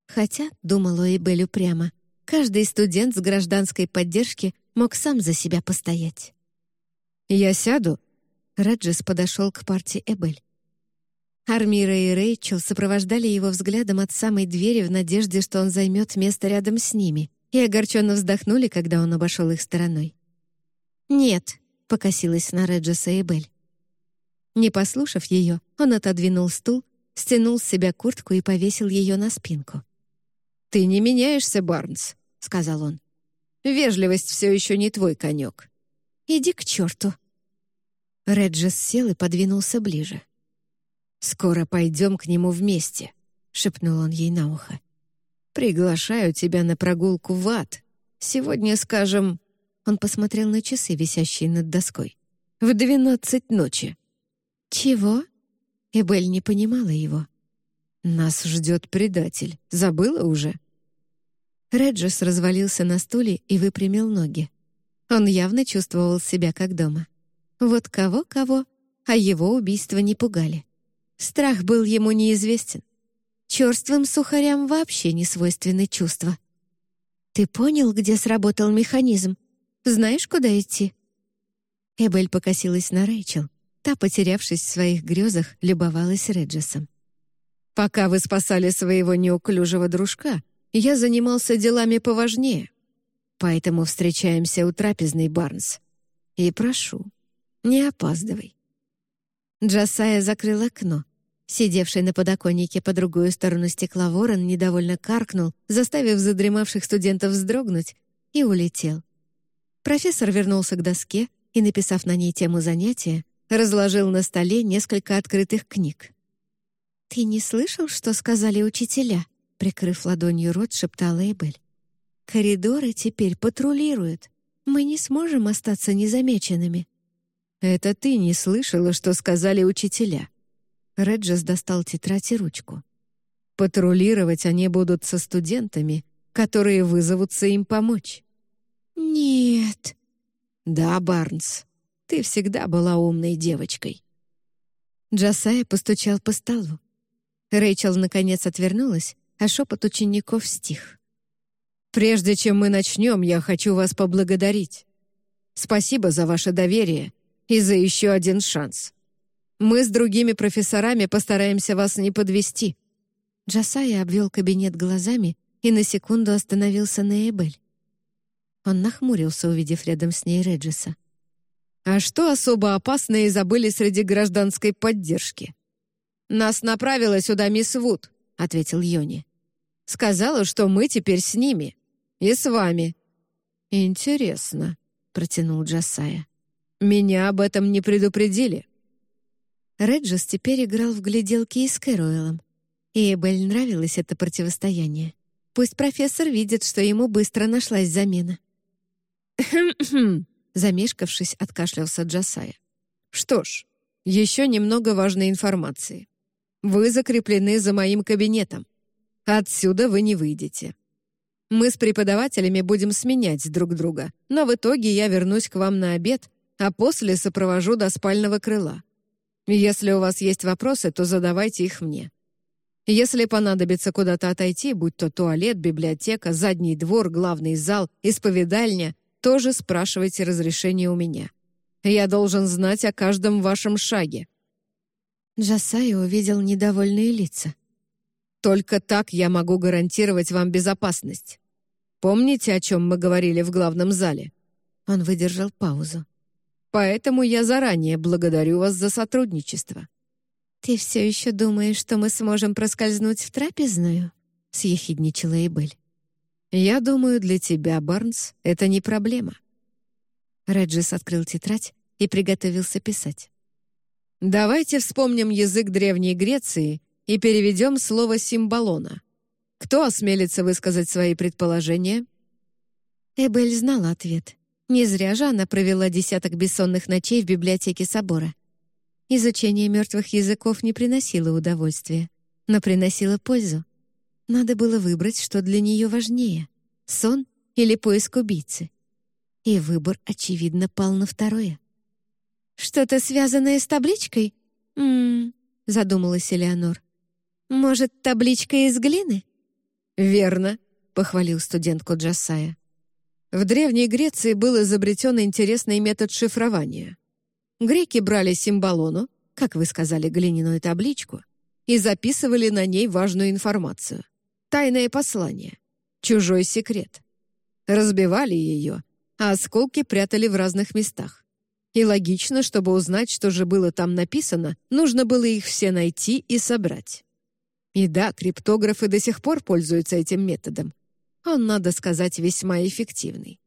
Хотя, думала Эйбель прямо, каждый студент с гражданской поддержки мог сам за себя постоять. «Я сяду?» Реджис подошел к партии Эбель. Армира и Рэйчел сопровождали его взглядом от самой двери в надежде, что он займет место рядом с ними, и огорченно вздохнули, когда он обошел их стороной. «Нет», — покосилась на Реджиса Эбель. Не послушав ее, он отодвинул стул, стянул с себя куртку и повесил ее на спинку. «Ты не меняешься, Барнс», — сказал он. «Вежливость все еще не твой конек». «Иди к черту». Реджис сел и подвинулся ближе. «Скоро пойдем к нему вместе», — шепнул он ей на ухо. «Приглашаю тебя на прогулку в ад. Сегодня, скажем...» Он посмотрел на часы, висящие над доской. «В двенадцать ночи». «Чего?» Эбель не понимала его. «Нас ждет предатель. Забыла уже?» Реджес развалился на стуле и выпрямил ноги. Он явно чувствовал себя как дома. Вот кого-кого, а его убийства не пугали. Страх был ему неизвестен. Черствым сухарям вообще не свойственны чувства. «Ты понял, где сработал механизм? Знаешь, куда идти?» Эбель покосилась на Рэйчел. Та, потерявшись в своих грезах, любовалась Реджесом. «Пока вы спасали своего неуклюжего дружка, я занимался делами поважнее. Поэтому встречаемся у трапезной, Барнс. И прошу, не опаздывай». Джасая закрыл окно. Сидевший на подоконнике по другую сторону стекла ворон недовольно каркнул, заставив задремавших студентов вздрогнуть, и улетел. Профессор вернулся к доске и, написав на ней тему занятия, разложил на столе несколько открытых книг. «Ты не слышал, что сказали учителя?» Прикрыв ладонью рот, шептала Эбель. «Коридоры теперь патрулируют. Мы не сможем остаться незамеченными. «Это ты не слышала, что сказали учителя?» Реджес достал тетрадь и ручку. «Патрулировать они будут со студентами, которые вызовутся им помочь». «Нет». «Да, Барнс, ты всегда была умной девочкой». Джасая постучал по столу. Рэйчел наконец отвернулась, а шепот учеников стих. «Прежде чем мы начнем, я хочу вас поблагодарить. Спасибо за ваше доверие и за еще один шанс. Мы с другими профессорами постараемся вас не подвести». Джасая обвел кабинет глазами и на секунду остановился на Эбель. Он нахмурился, увидев рядом с ней Реджиса. «А что особо опасное забыли среди гражданской поддержки?» «Нас направила сюда мисс Вуд», — ответил Йони. «Сказала, что мы теперь с ними. И с вами». «Интересно», — протянул Джасая. «Меня об этом не предупредили». Реджес теперь играл в гляделки с Кэруэлом. И Эбель нравилось это противостояние. Пусть профессор видит, что ему быстро нашлась замена. Замешкавшись, откашлялся Джасая. «Что ж, еще немного важной информации. Вы закреплены за моим кабинетом. Отсюда вы не выйдете. Мы с преподавателями будем сменять друг друга, но в итоге я вернусь к вам на обед, а после сопровожу до спального крыла. Если у вас есть вопросы, то задавайте их мне. Если понадобится куда-то отойти, будь то туалет, библиотека, задний двор, главный зал, исповедальня, тоже спрашивайте разрешение у меня. Я должен знать о каждом вашем шаге». Джасай увидел недовольные лица. «Только так я могу гарантировать вам безопасность. Помните, о чем мы говорили в главном зале?» Он выдержал паузу. Поэтому я заранее благодарю вас за сотрудничество». «Ты все еще думаешь, что мы сможем проскользнуть в трапезную?» — съехидничала Эбель. «Я думаю, для тебя, Барнс, это не проблема». Реджис открыл тетрадь и приготовился писать. «Давайте вспомним язык Древней Греции и переведем слово «символона». Кто осмелится высказать свои предположения?» Эбель знала ответ. Не зря же она провела десяток бессонных ночей в библиотеке собора. Изучение мертвых языков не приносило удовольствия, но приносило пользу. Надо было выбрать, что для нее важнее — сон или поиск убийцы. И выбор, очевидно, пал на второе. «Что-то связанное с табличкой?» «М-м-м», задумалась Элеонор. «Может, табличка из глины?» «Верно», — похвалил студентку Джасая. В Древней Греции был изобретен интересный метод шифрования. Греки брали символону, как вы сказали, глиняную табличку, и записывали на ней важную информацию. Тайное послание. Чужой секрет. Разбивали ее, а осколки прятали в разных местах. И логично, чтобы узнать, что же было там написано, нужно было их все найти и собрать. И да, криптографы до сих пор пользуются этим методом, он, надо сказать, весьма эффективный.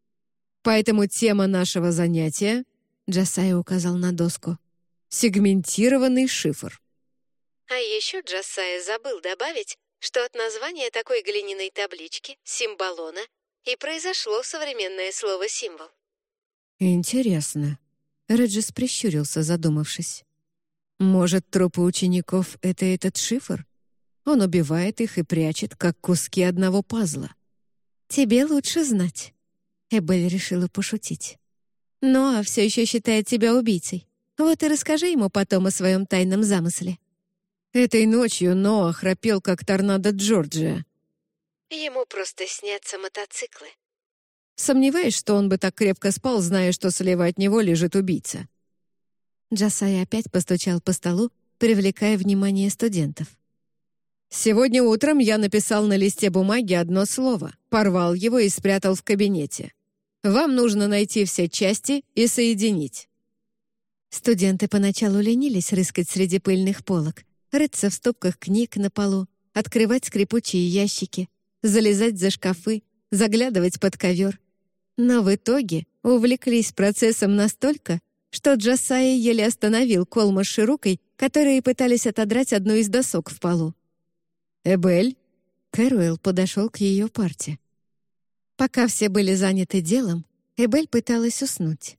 Поэтому тема нашего занятия, Джасай указал на доску, сегментированный шифр. А еще Джасай забыл добавить, что от названия такой глиняной таблички, символона, и произошло современное слово «символ». «Интересно». Реджис прищурился, задумавшись. «Может, трупы учеников — это этот шифр? Он убивает их и прячет, как куски одного пазла. «Тебе лучше знать», — Эбель решила пошутить. «Ноа все еще считает тебя убийцей. Вот и расскажи ему потом о своем тайном замысле». Этой ночью Ноа храпел, как торнадо Джорджия. Ему просто снятся мотоциклы. Сомневаюсь, что он бы так крепко спал, зная, что слева от него лежит убийца. Джасай опять постучал по столу, привлекая внимание студентов. Сегодня утром я написал на листе бумаги одно слово, порвал его и спрятал в кабинете. Вам нужно найти все части и соединить». Студенты поначалу ленились рыскать среди пыльных полок, рыться в стопках книг на полу, открывать скрипучие ящики, залезать за шкафы, заглядывать под ковер. Но в итоге увлеклись процессом настолько, что Джасай еле остановил Колма с Ширукой, которые пытались отодрать одну из досок в полу. «Эбель?» Кэруэлл подошел к ее парте. Пока все были заняты делом, Эбель пыталась уснуть.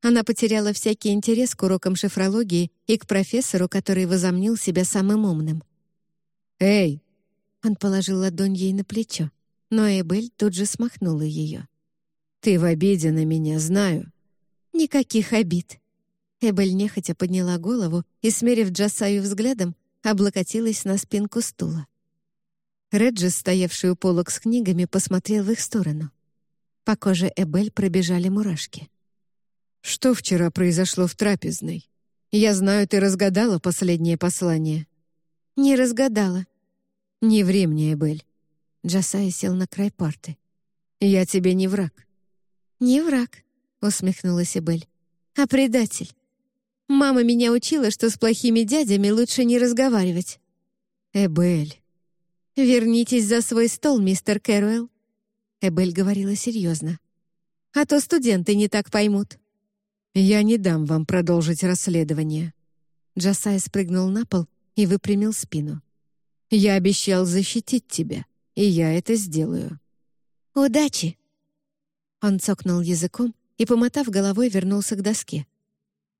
Она потеряла всякий интерес к урокам шифрологии и к профессору, который возомнил себя самым умным. «Эй!» Он положил ладонь ей на плечо, но Эбель тут же смахнула ее. «Ты в обиде на меня, знаю». «Никаких обид». Эбель нехотя подняла голову и, смерив Джасаю взглядом, облокотилась на спинку стула. Реджис, стоявший у полок с книгами, посмотрел в их сторону. По коже Эбель пробежали мурашки. «Что вчера произошло в трапезной? Я знаю, ты разгадала последнее послание». «Не разгадала». «Не времени, Эбель». Джасай сел на край парты. «Я тебе не враг». «Не враг», — усмехнулась Эбель, — «а предатель. Мама меня учила, что с плохими дядями лучше не разговаривать». «Эбель». «Вернитесь за свой стол, мистер Кэруэлл». Эбель говорила серьезно. «А то студенты не так поймут». «Я не дам вам продолжить расследование». Джасай спрыгнул на пол и выпрямил спину. «Я обещал защитить тебя, и я это сделаю». «Удачи!» Он цокнул языком и, помотав головой, вернулся к доске.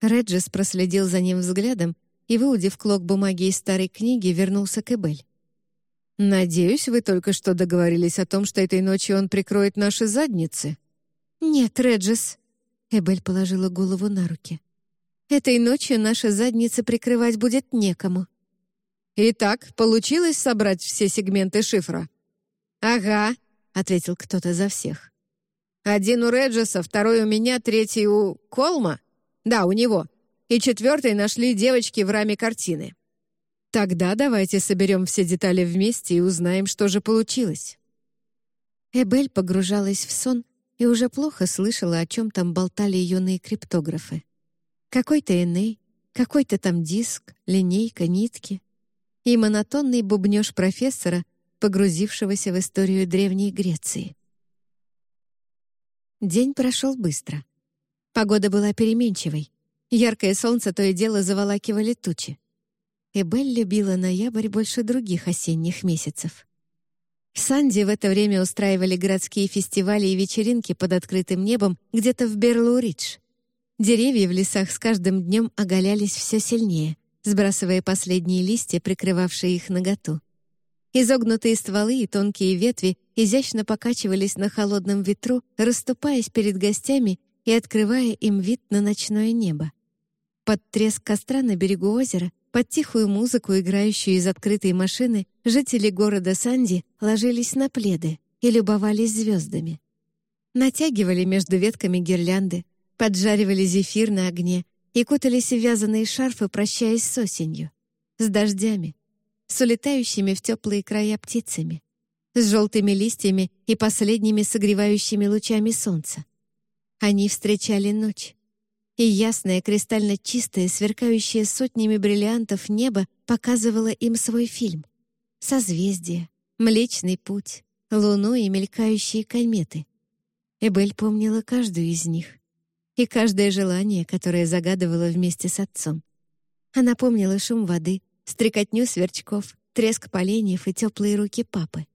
Реджис проследил за ним взглядом и, выудив клок бумаги из старой книги, вернулся к Эбель. «Надеюсь, вы только что договорились о том, что этой ночью он прикроет наши задницы?» «Нет, Реджис». Эбель положила голову на руки. «Этой ночью наши задницы прикрывать будет некому». «Итак, получилось собрать все сегменты шифра?» «Ага», — ответил кто-то за всех. «Один у Реджеса, второй у меня, третий у Колма?» Да, у него. И четвертый нашли девочки в раме картины. Тогда давайте соберем все детали вместе и узнаем, что же получилось. Эбель погружалась в сон и уже плохо слышала, о чем там болтали юные криптографы. Какой-то Эней, какой-то там диск, линейка, нитки и монотонный бубнёж профессора, погрузившегося в историю Древней Греции. День прошел быстро. Погода была переменчивой. Яркое солнце то и дело заволакивали тучи. Эбель любила ноябрь больше других осенних месяцев. В Санди в это время устраивали городские фестивали и вечеринки под открытым небом где-то в Берлоу-Ридж. Деревья в лесах с каждым днем оголялись все сильнее, сбрасывая последние листья, прикрывавшие их наготу. Изогнутые стволы и тонкие ветви изящно покачивались на холодном ветру, расступаясь перед гостями и открывая им вид на ночное небо. Под треск костра на берегу озера, под тихую музыку, играющую из открытой машины, жители города Санди ложились на пледы и любовались звездами. Натягивали между ветками гирлянды, поджаривали зефир на огне и кутались в вязаные шарфы, прощаясь с осенью, с дождями, с улетающими в теплые края птицами, с желтыми листьями и последними согревающими лучами солнца. Они встречали ночь. И ясное, кристально чистое, сверкающее сотнями бриллиантов небо показывало им свой фильм. Созвездие, Млечный путь, Луну и мелькающие кометы. Эбель помнила каждую из них. И каждое желание, которое загадывала вместе с отцом. Она помнила шум воды, стрекотню сверчков, треск поленьев и теплые руки папы.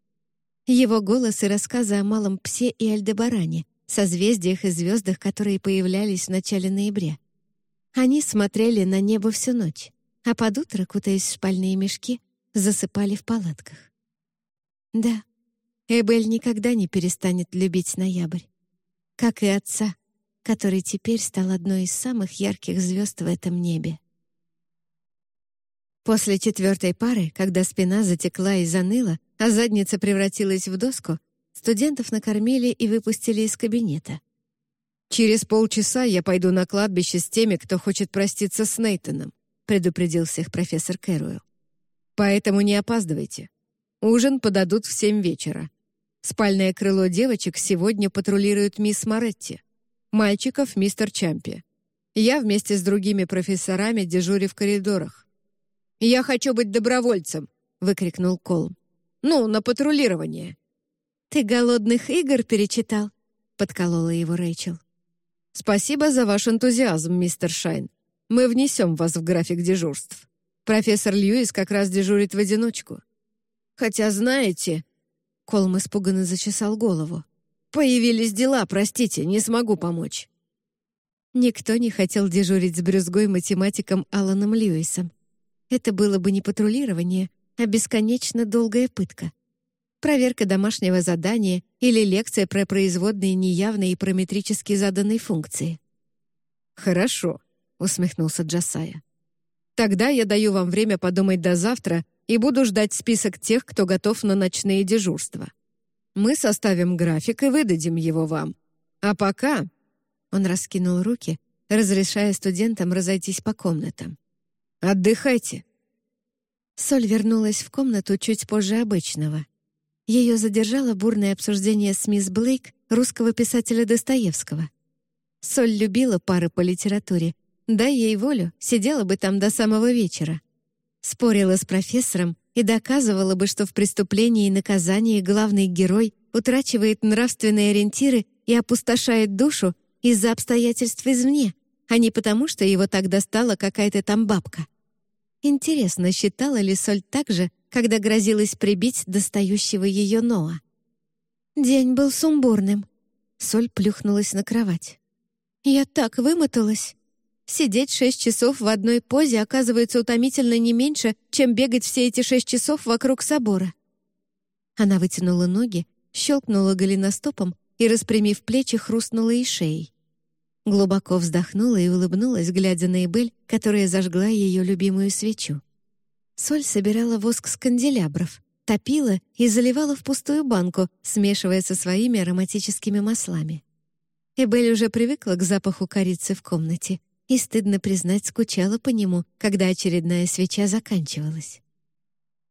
Его голос и рассказы о малом псе и Альдебаране — созвездиях и звездах, которые появлялись в начале ноября. Они смотрели на небо всю ночь, а под утро, кутаясь в спальные мешки, засыпали в палатках. Да, Эбель никогда не перестанет любить ноябрь. Как и отца, который теперь стал одной из самых ярких звезд в этом небе. После четвертой пары, когда спина затекла и заныла, а задница превратилась в доску, Студентов накормили и выпустили из кабинета. «Через полчаса я пойду на кладбище с теми, кто хочет проститься с Нейтаном», предупредил всех профессор Кэруэлл. «Поэтому не опаздывайте. Ужин подадут в семь вечера. Спальное крыло девочек сегодня патрулирует мисс Моретти. Мальчиков — мистер Чампи. Я вместе с другими профессорами дежурю в коридорах. «Я хочу быть добровольцем!» — выкрикнул Колм. «Ну, на патрулирование. «Ты голодных игр перечитал?» — подколола его Рэйчел. «Спасибо за ваш энтузиазм, мистер Шайн. Мы внесем вас в график дежурств. Профессор Льюис как раз дежурит в одиночку. Хотя, знаете...» Колм испуганно зачесал голову. «Появились дела, простите, не смогу помочь». Никто не хотел дежурить с брюзгой математиком Аланом Льюисом. Это было бы не патрулирование, а бесконечно долгая пытка проверка домашнего задания или лекция про производные неявные и прометрически заданные функции. «Хорошо», — усмехнулся Джасая. «Тогда я даю вам время подумать до завтра и буду ждать список тех, кто готов на ночные дежурства. Мы составим график и выдадим его вам. А пока...» Он раскинул руки, разрешая студентам разойтись по комнатам. «Отдыхайте». Соль вернулась в комнату чуть позже обычного — ее задержало бурное обсуждение с мисс Блейк русского писателя Достоевского. Соль любила пары по литературе, Дай ей волю, сидела бы там до самого вечера. Спорила с профессором и доказывала бы, что в преступлении и наказании главный герой утрачивает нравственные ориентиры и опустошает душу из-за обстоятельств извне, а не потому, что его так достала какая-то там бабка. Интересно, считала ли Соль так же, когда грозилась прибить достающего ее Ноа? День был сумбурным. Соль плюхнулась на кровать. Я так вымоталась. Сидеть шесть часов в одной позе оказывается утомительно не меньше, чем бегать все эти шесть часов вокруг собора. Она вытянула ноги, щелкнула голеностопом и, распрямив плечи, хрустнула и шеей. Глубоко вздохнула и улыбнулась, глядя на Эбель, которая зажгла ее любимую свечу. Соль собирала воск с канделябров, топила и заливала в пустую банку, смешивая со своими ароматическими маслами. Эбель уже привыкла к запаху корицы в комнате и, стыдно признать, скучала по нему, когда очередная свеча заканчивалась.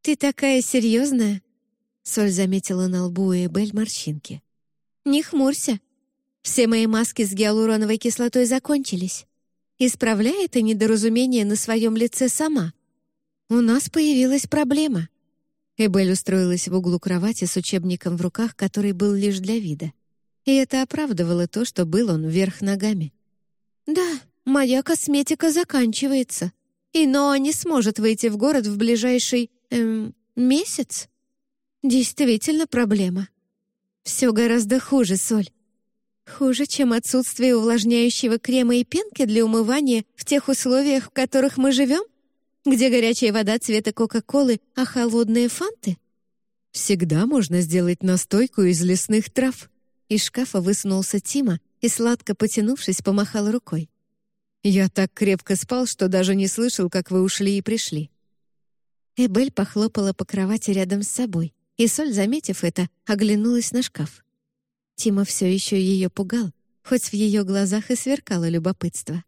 «Ты такая серьезная?» Соль заметила на лбу Эбель морщинки. «Не хмурься. Все мои маски с гиалуроновой кислотой закончились. Исправляй это недоразумение на своем лице сама. У нас появилась проблема». Эбель устроилась в углу кровати с учебником в руках, который был лишь для вида. И это оправдывало то, что был он вверх ногами. «Да, моя косметика заканчивается, и Ноа не сможет выйти в город в ближайший, эм, месяц. Действительно проблема. Все гораздо хуже, Соль. Хуже, чем отсутствие увлажняющего крема и пенки для умывания в тех условиях, в которых мы живем? Где горячая вода цвета Кока-Колы, а холодные фанты? Всегда можно сделать настойку из лесных трав. Из шкафа высунулся Тима и, сладко потянувшись, помахал рукой. «Я так крепко спал, что даже не слышал, как вы ушли и пришли». Эбель похлопала по кровати рядом с собой, и Соль, заметив это, оглянулась на шкаф. Тима все еще ее пугал, хоть в ее глазах и сверкало любопытство.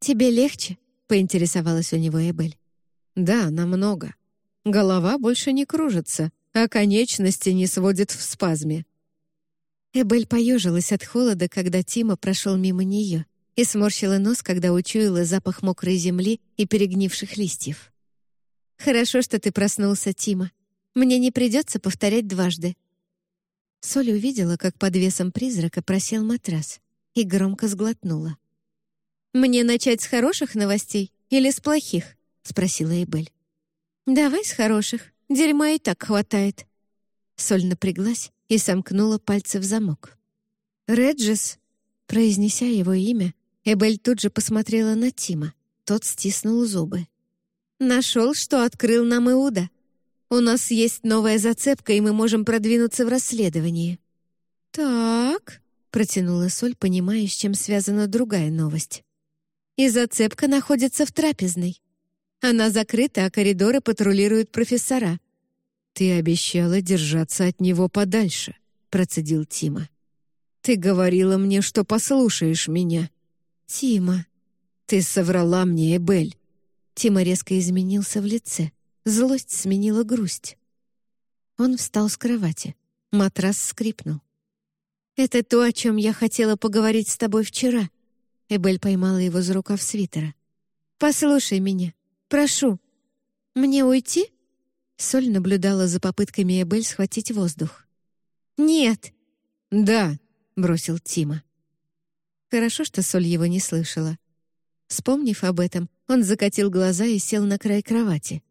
«Тебе легче?» — поинтересовалась у него Эбель. «Да, намного. Голова больше не кружится, а конечности не сводит в спазме». Эбель поежилась от холода, когда Тима прошел мимо нее, и сморщила нос, когда учуяла запах мокрой земли и перегнивших листьев. «Хорошо, что ты проснулся, Тима. Мне не придется повторять дважды». Соль увидела, как под весом призрака просел матрас, и громко сглотнула. «Мне начать с хороших новостей или с плохих?» — спросила Эбель. «Давай с хороших. Дерьма и так хватает». Соль напряглась и сомкнула пальцы в замок. «Реджис», произнеся его имя, Эбель тут же посмотрела на Тима. Тот стиснул зубы. «Нашел, что открыл нам Иуда. У нас есть новая зацепка, и мы можем продвинуться в расследовании». «Так», — протянула Соль, понимая, с чем связана другая новость. «И зацепка находится в трапезной. Она закрыта, а коридоры патрулируют профессора». «Ты обещала держаться от него подальше», — процедил Тима. «Ты говорила мне, что послушаешь меня». «Тима». «Ты соврала мне, Эбель». Тима резко изменился в лице. Злость сменила грусть. Он встал с кровати. Матрас скрипнул. «Это то, о чем я хотела поговорить с тобой вчера». Эбель поймала его за рукав свитера. «Послушай меня. Прошу. Мне уйти?» Соль наблюдала за попытками Эбель схватить воздух. «Нет». «Да», — бросил Тима. Хорошо, что Соль его не слышала. Вспомнив об этом, он закатил глаза и сел на край кровати.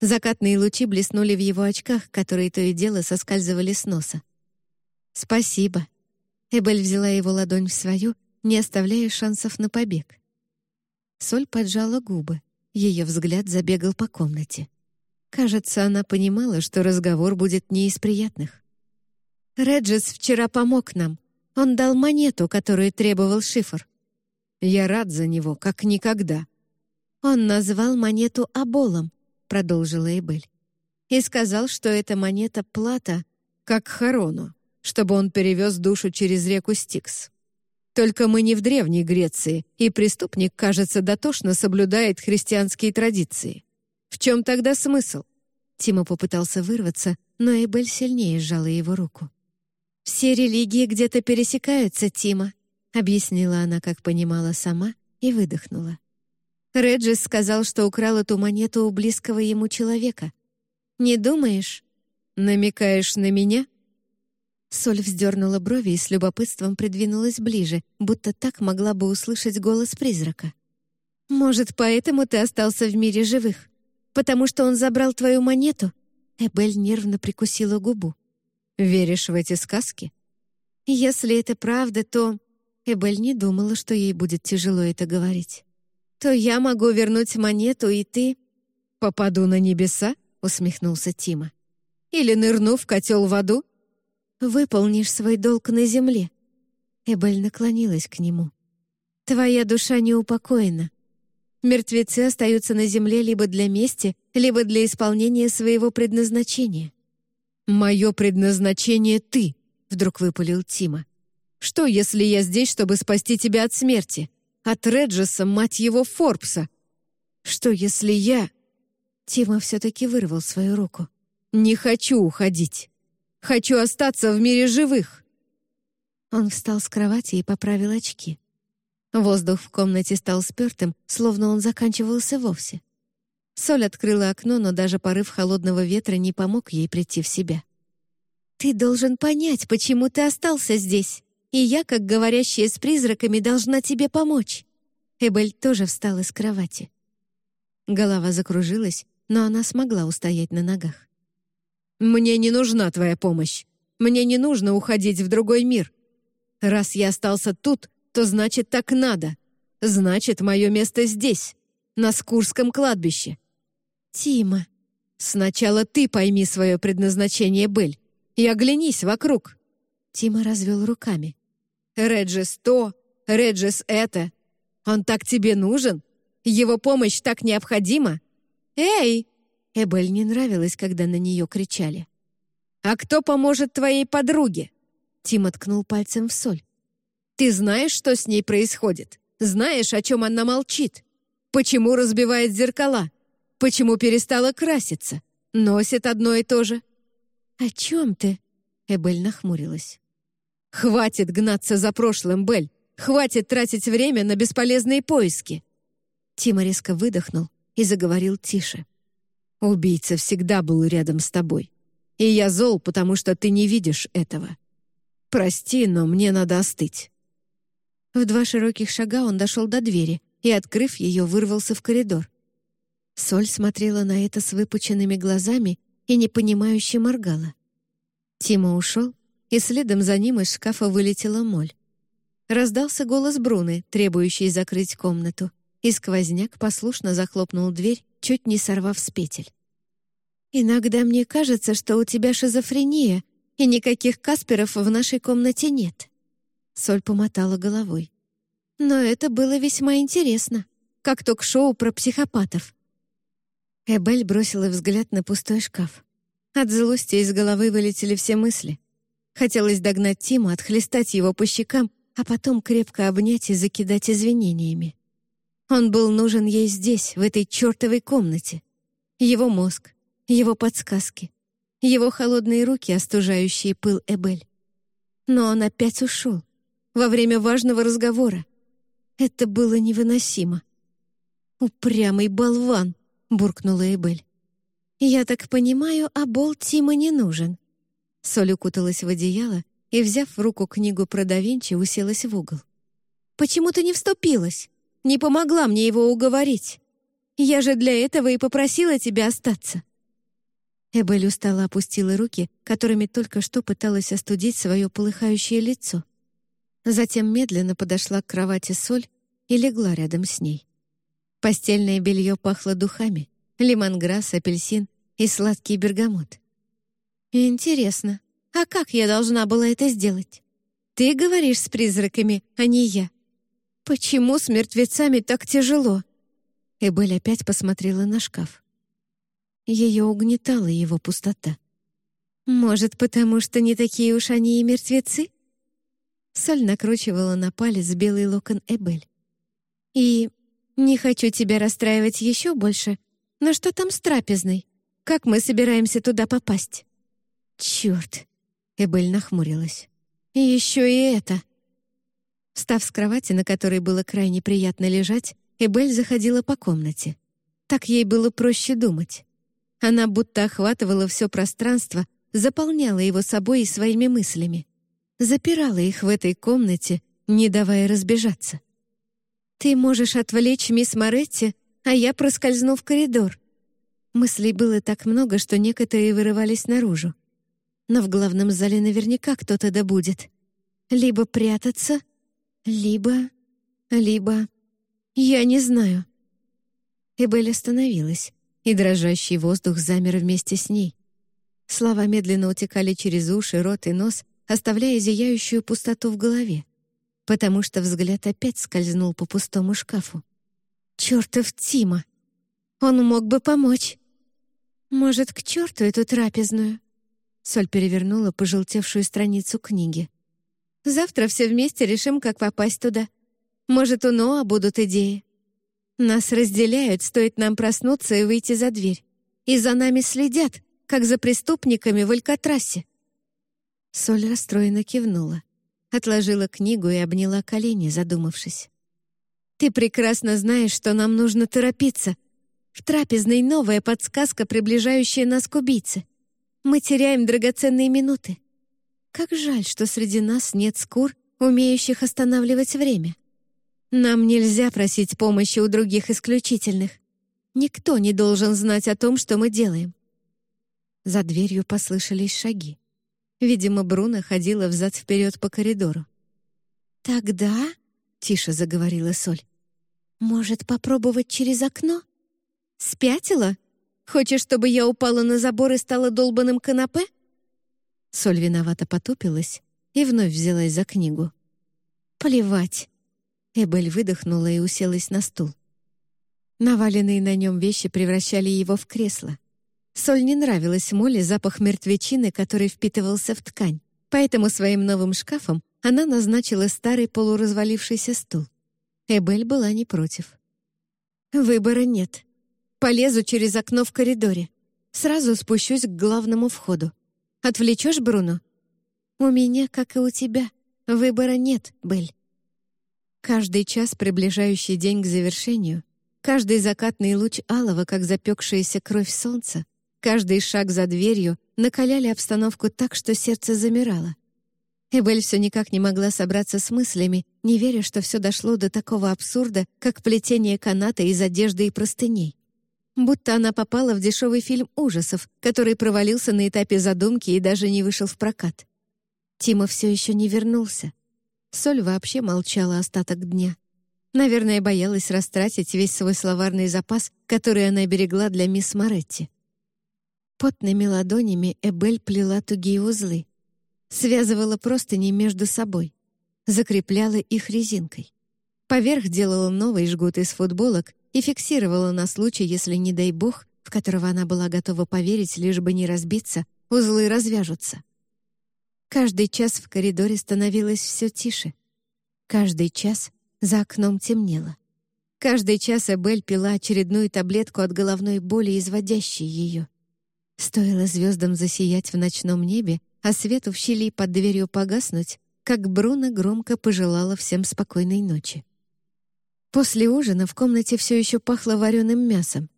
Закатные лучи блеснули в его очках, которые то и дело соскальзывали с носа. «Спасибо». Эбель взяла его ладонь в свою, не оставляя шансов на побег. Соль поджала губы. Ее взгляд забегал по комнате. Кажется, она понимала, что разговор будет не из приятных. «Реджис вчера помог нам. Он дал монету, которую требовал шифр. Я рад за него, как никогда». Он назвал монету оболом, продолжила Эбель. «И сказал, что эта монета плата, как Харону, чтобы он перевез душу через реку Стикс. Только мы не в Древней Греции, и преступник, кажется, дотошно соблюдает христианские традиции. В чем тогда смысл?» Тима попытался вырваться, но Эбель сильнее сжала его руку. «Все религии где-то пересекаются, Тима», — объяснила она, как понимала сама, и выдохнула. Реджис сказал, что украл эту монету у близкого ему человека. «Не думаешь?» «Намекаешь на меня?» Соль вздернула брови и с любопытством придвинулась ближе, будто так могла бы услышать голос призрака. «Может, поэтому ты остался в мире живых? Потому что он забрал твою монету?» Эбель нервно прикусила губу. «Веришь в эти сказки?» «Если это правда, то...» Эбель не думала, что ей будет тяжело это говорить. «То я могу вернуть монету, и ты...» «Попаду на небеса?» — усмехнулся Тима. «Или нырну в котел в аду?» Выполнишь свой долг на земле». Эбель наклонилась к нему. «Твоя душа не упокоена. Мертвецы остаются на земле либо для мести, либо для исполнения своего предназначения». «Мое предназначение — ты», — вдруг выпалил Тима. «Что, если я здесь, чтобы спасти тебя от смерти? От Реджеса, мать его, Форбса? Что, если я...» Тима все-таки вырвал свою руку. «Не хочу уходить». Хочу остаться в мире живых!» Он встал с кровати и поправил очки. Воздух в комнате стал спёртым, словно он заканчивался вовсе. Соль открыла окно, но даже порыв холодного ветра не помог ей прийти в себя. «Ты должен понять, почему ты остался здесь, и я, как говорящая с призраками, должна тебе помочь». Эбель тоже встала с кровати. Голова закружилась, но она смогла устоять на ногах. «Мне не нужна твоя помощь. Мне не нужно уходить в другой мир. Раз я остался тут, то значит так надо. Значит, мое место здесь, на Скурском кладбище». «Тима, сначала ты пойми свое предназначение, Бель, и оглянись вокруг». Тима развел руками. «Реджис то, Реджис это. Он так тебе нужен? Его помощь так необходима? Эй!» Эбель не нравилось, когда на нее кричали. «А кто поможет твоей подруге?» Тим откнул пальцем в соль. «Ты знаешь, что с ней происходит? Знаешь, о чем она молчит? Почему разбивает зеркала? Почему перестала краситься? Носит одно и то же?» «О чем ты?» Эбель нахмурилась. «Хватит гнаться за прошлым, Бель! Хватит тратить время на бесполезные поиски!» Тима резко выдохнул и заговорил тише. Убийца всегда был рядом с тобой. И я зол, потому что ты не видишь этого. Прости, но мне надо остыть». В два широких шага он дошел до двери и, открыв ее, вырвался в коридор. Соль смотрела на это с выпученными глазами и непонимающе моргала. Тима ушел, и следом за ним из шкафа вылетела моль. Раздался голос Бруны, требующий закрыть комнату, и сквозняк послушно захлопнул дверь чуть не сорвав с петель. «Иногда мне кажется, что у тебя шизофрения, и никаких Касперов в нашей комнате нет». Соль помотала головой. «Но это было весьма интересно, как ток-шоу про психопатов». Эбель бросила взгляд на пустой шкаф. От злости из головы вылетели все мысли. Хотелось догнать Тима, отхлестать его по щекам, а потом крепко обнять и закидать извинениями. Он был нужен ей здесь, в этой чертовой комнате. Его мозг, его подсказки, его холодные руки, остужающие пыл Эбель. Но он опять ушел. Во время важного разговора. Это было невыносимо. «Упрямый болван!» — буркнула Эбель. «Я так понимаю, Абол Тима не нужен». Соль укуталась в одеяло и, взяв в руку книгу про да Винчи, уселась в угол. «Почему ты не вступилась?» Не помогла мне его уговорить. Я же для этого и попросила тебя остаться». Эбель устало опустила руки, которыми только что пыталась остудить свое полыхающее лицо. Затем медленно подошла к кровати Соль и легла рядом с ней. Постельное белье пахло духами, лимонграсс, апельсин и сладкий бергамот. «Интересно, а как я должна была это сделать? Ты говоришь с призраками, а не я. «Почему с мертвецами так тяжело?» Эбель опять посмотрела на шкаф. Ее угнетала его пустота. «Может, потому что не такие уж они и мертвецы?» Соль накручивала на палец белый локон Эбель. «И не хочу тебя расстраивать еще больше, но что там с трапезной? Как мы собираемся туда попасть?» «Черт!» — Эбель нахмурилась. «И еще и это!» Встав с кровати, на которой было крайне приятно лежать, Эбель заходила по комнате. Так ей было проще думать. Она будто охватывала все пространство, заполняла его собой и своими мыслями. Запирала их в этой комнате, не давая разбежаться. «Ты можешь отвлечь мисс Моретти, а я проскользну в коридор». Мыслей было так много, что некоторые вырывались наружу. Но в главном зале наверняка кто-то да будет. Либо прятаться, либо... либо... Я не знаю. Эбель остановилась, и дрожащий воздух замер вместе с ней. Слова медленно утекали через уши, рот и нос, оставляя зияющую пустоту в голове, потому что взгляд опять скользнул по пустому шкафу. «Чёртов Тима! Он мог бы помочь!» «Может, к черту эту трапезную?» Соль перевернула пожелтевшую страницу книги. «Завтра все вместе решим, как попасть туда. Может, у Ноа будут идеи. Нас разделяют, стоит нам проснуться и выйти за дверь. И за нами следят, как за преступниками в Алькатрасе». Соль расстроенно кивнула, отложила книгу и обняла колени, задумавшись. «Ты прекрасно знаешь, что нам нужно торопиться. В трапезной новая подсказка, приближающая нас к убийце. Мы теряем драгоценные минуты. Как жаль, что среди нас нет скур, умеющих останавливать время. Нам нельзя просить помощи у других исключительных. Никто не должен знать о том, что мы делаем. За дверью послышались шаги. Видимо, Бруно ходила взад-вперед по коридору. «Тогда...» — тише заговорила Соль. «Может, попробовать через окно?» «Спятила? Хочешь, чтобы я упала на забор и стала долбанным канапе?» Соль виновато потупилась и вновь взялась за книгу. «Плевать. Эбель выдохнула и уселась на стул. Наваленные на нем вещи превращали его в кресло. Соль не нравилась Молли запах мертвечины, который впитывался в ткань, поэтому своим новым шкафом она назначила старый полуразвалившийся стул. Эбель была не против. «Выбора нет. Полезу через окно в коридоре. Сразу спущусь к главному входу. Отвлечешь Бруно?» «У меня, как и у тебя, выбора нет, Бель. Каждый час, приближающий день к завершению, каждый закатный луч алого, как запекшаяся кровь солнца, каждый шаг за дверью накаляли обстановку так, что сердце замирало. Эбель все никак не могла собраться с мыслями, не веря, что все дошло до такого абсурда, как плетение каната из одежды и простыней. Будто она попала в дешевый фильм ужасов, который провалился на этапе задумки и даже не вышел в прокат. Тима все еще не вернулся. Соль вообще молчала остаток дня. Наверное, боялась растратить весь свой словарный запас, который она берегла для мисс Моретти. Потными ладонями Эбель плела тугие узлы. Связывала простыни между собой. Закрепляла их резинкой. Поверх делала новый жгут из футболок и фиксировала на случай, если, не дай бог, в которого она была готова поверить, лишь бы не разбиться, узлы развяжутся. Каждый час в коридоре становилось все тише. Каждый час за окном темнело. Каждый час Эбель пила очередную таблетку от головной боли, изводящей ее. Стоило звездам засиять в ночном небе, а свету в щели под дверью погаснуть, как Бруно громко пожелала всем спокойной ночи. После ужина в комнате все еще пахло вареным мясом.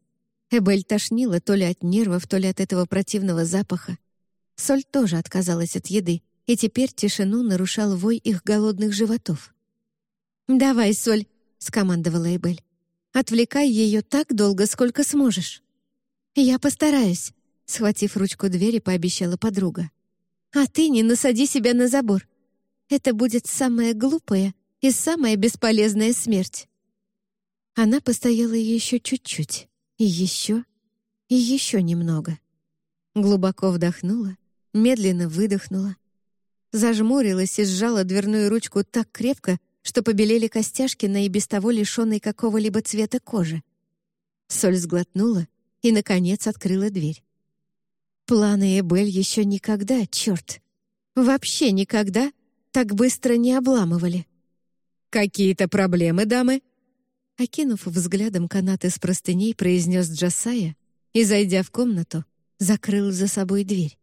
Эбель тошнила то ли от нервов, то ли от этого противного запаха. Соль тоже отказалась от еды, и теперь тишину нарушал вой их голодных животов. «Давай, Соль», — скомандовала Эбель. «Отвлекай ее так долго, сколько сможешь». «Я постараюсь», — схватив ручку двери, пообещала подруга. «А ты не насади себя на забор. Это будет самая глупая и самая бесполезная смерть». Она постояла еще чуть-чуть, и еще, и еще немного. Глубоко вдохнула медленно выдохнула. Зажмурилась и сжала дверную ручку так крепко, что побелели костяшки на и без того лишенной какого-либо цвета кожи. Соль сглотнула и, наконец, открыла дверь. Планы Эбель еще никогда, черт, вообще никогда так быстро не обламывали. «Какие-то проблемы, дамы?» Окинув взглядом канат из простыней, произнес Джасая и, зайдя в комнату, закрыл за собой дверь.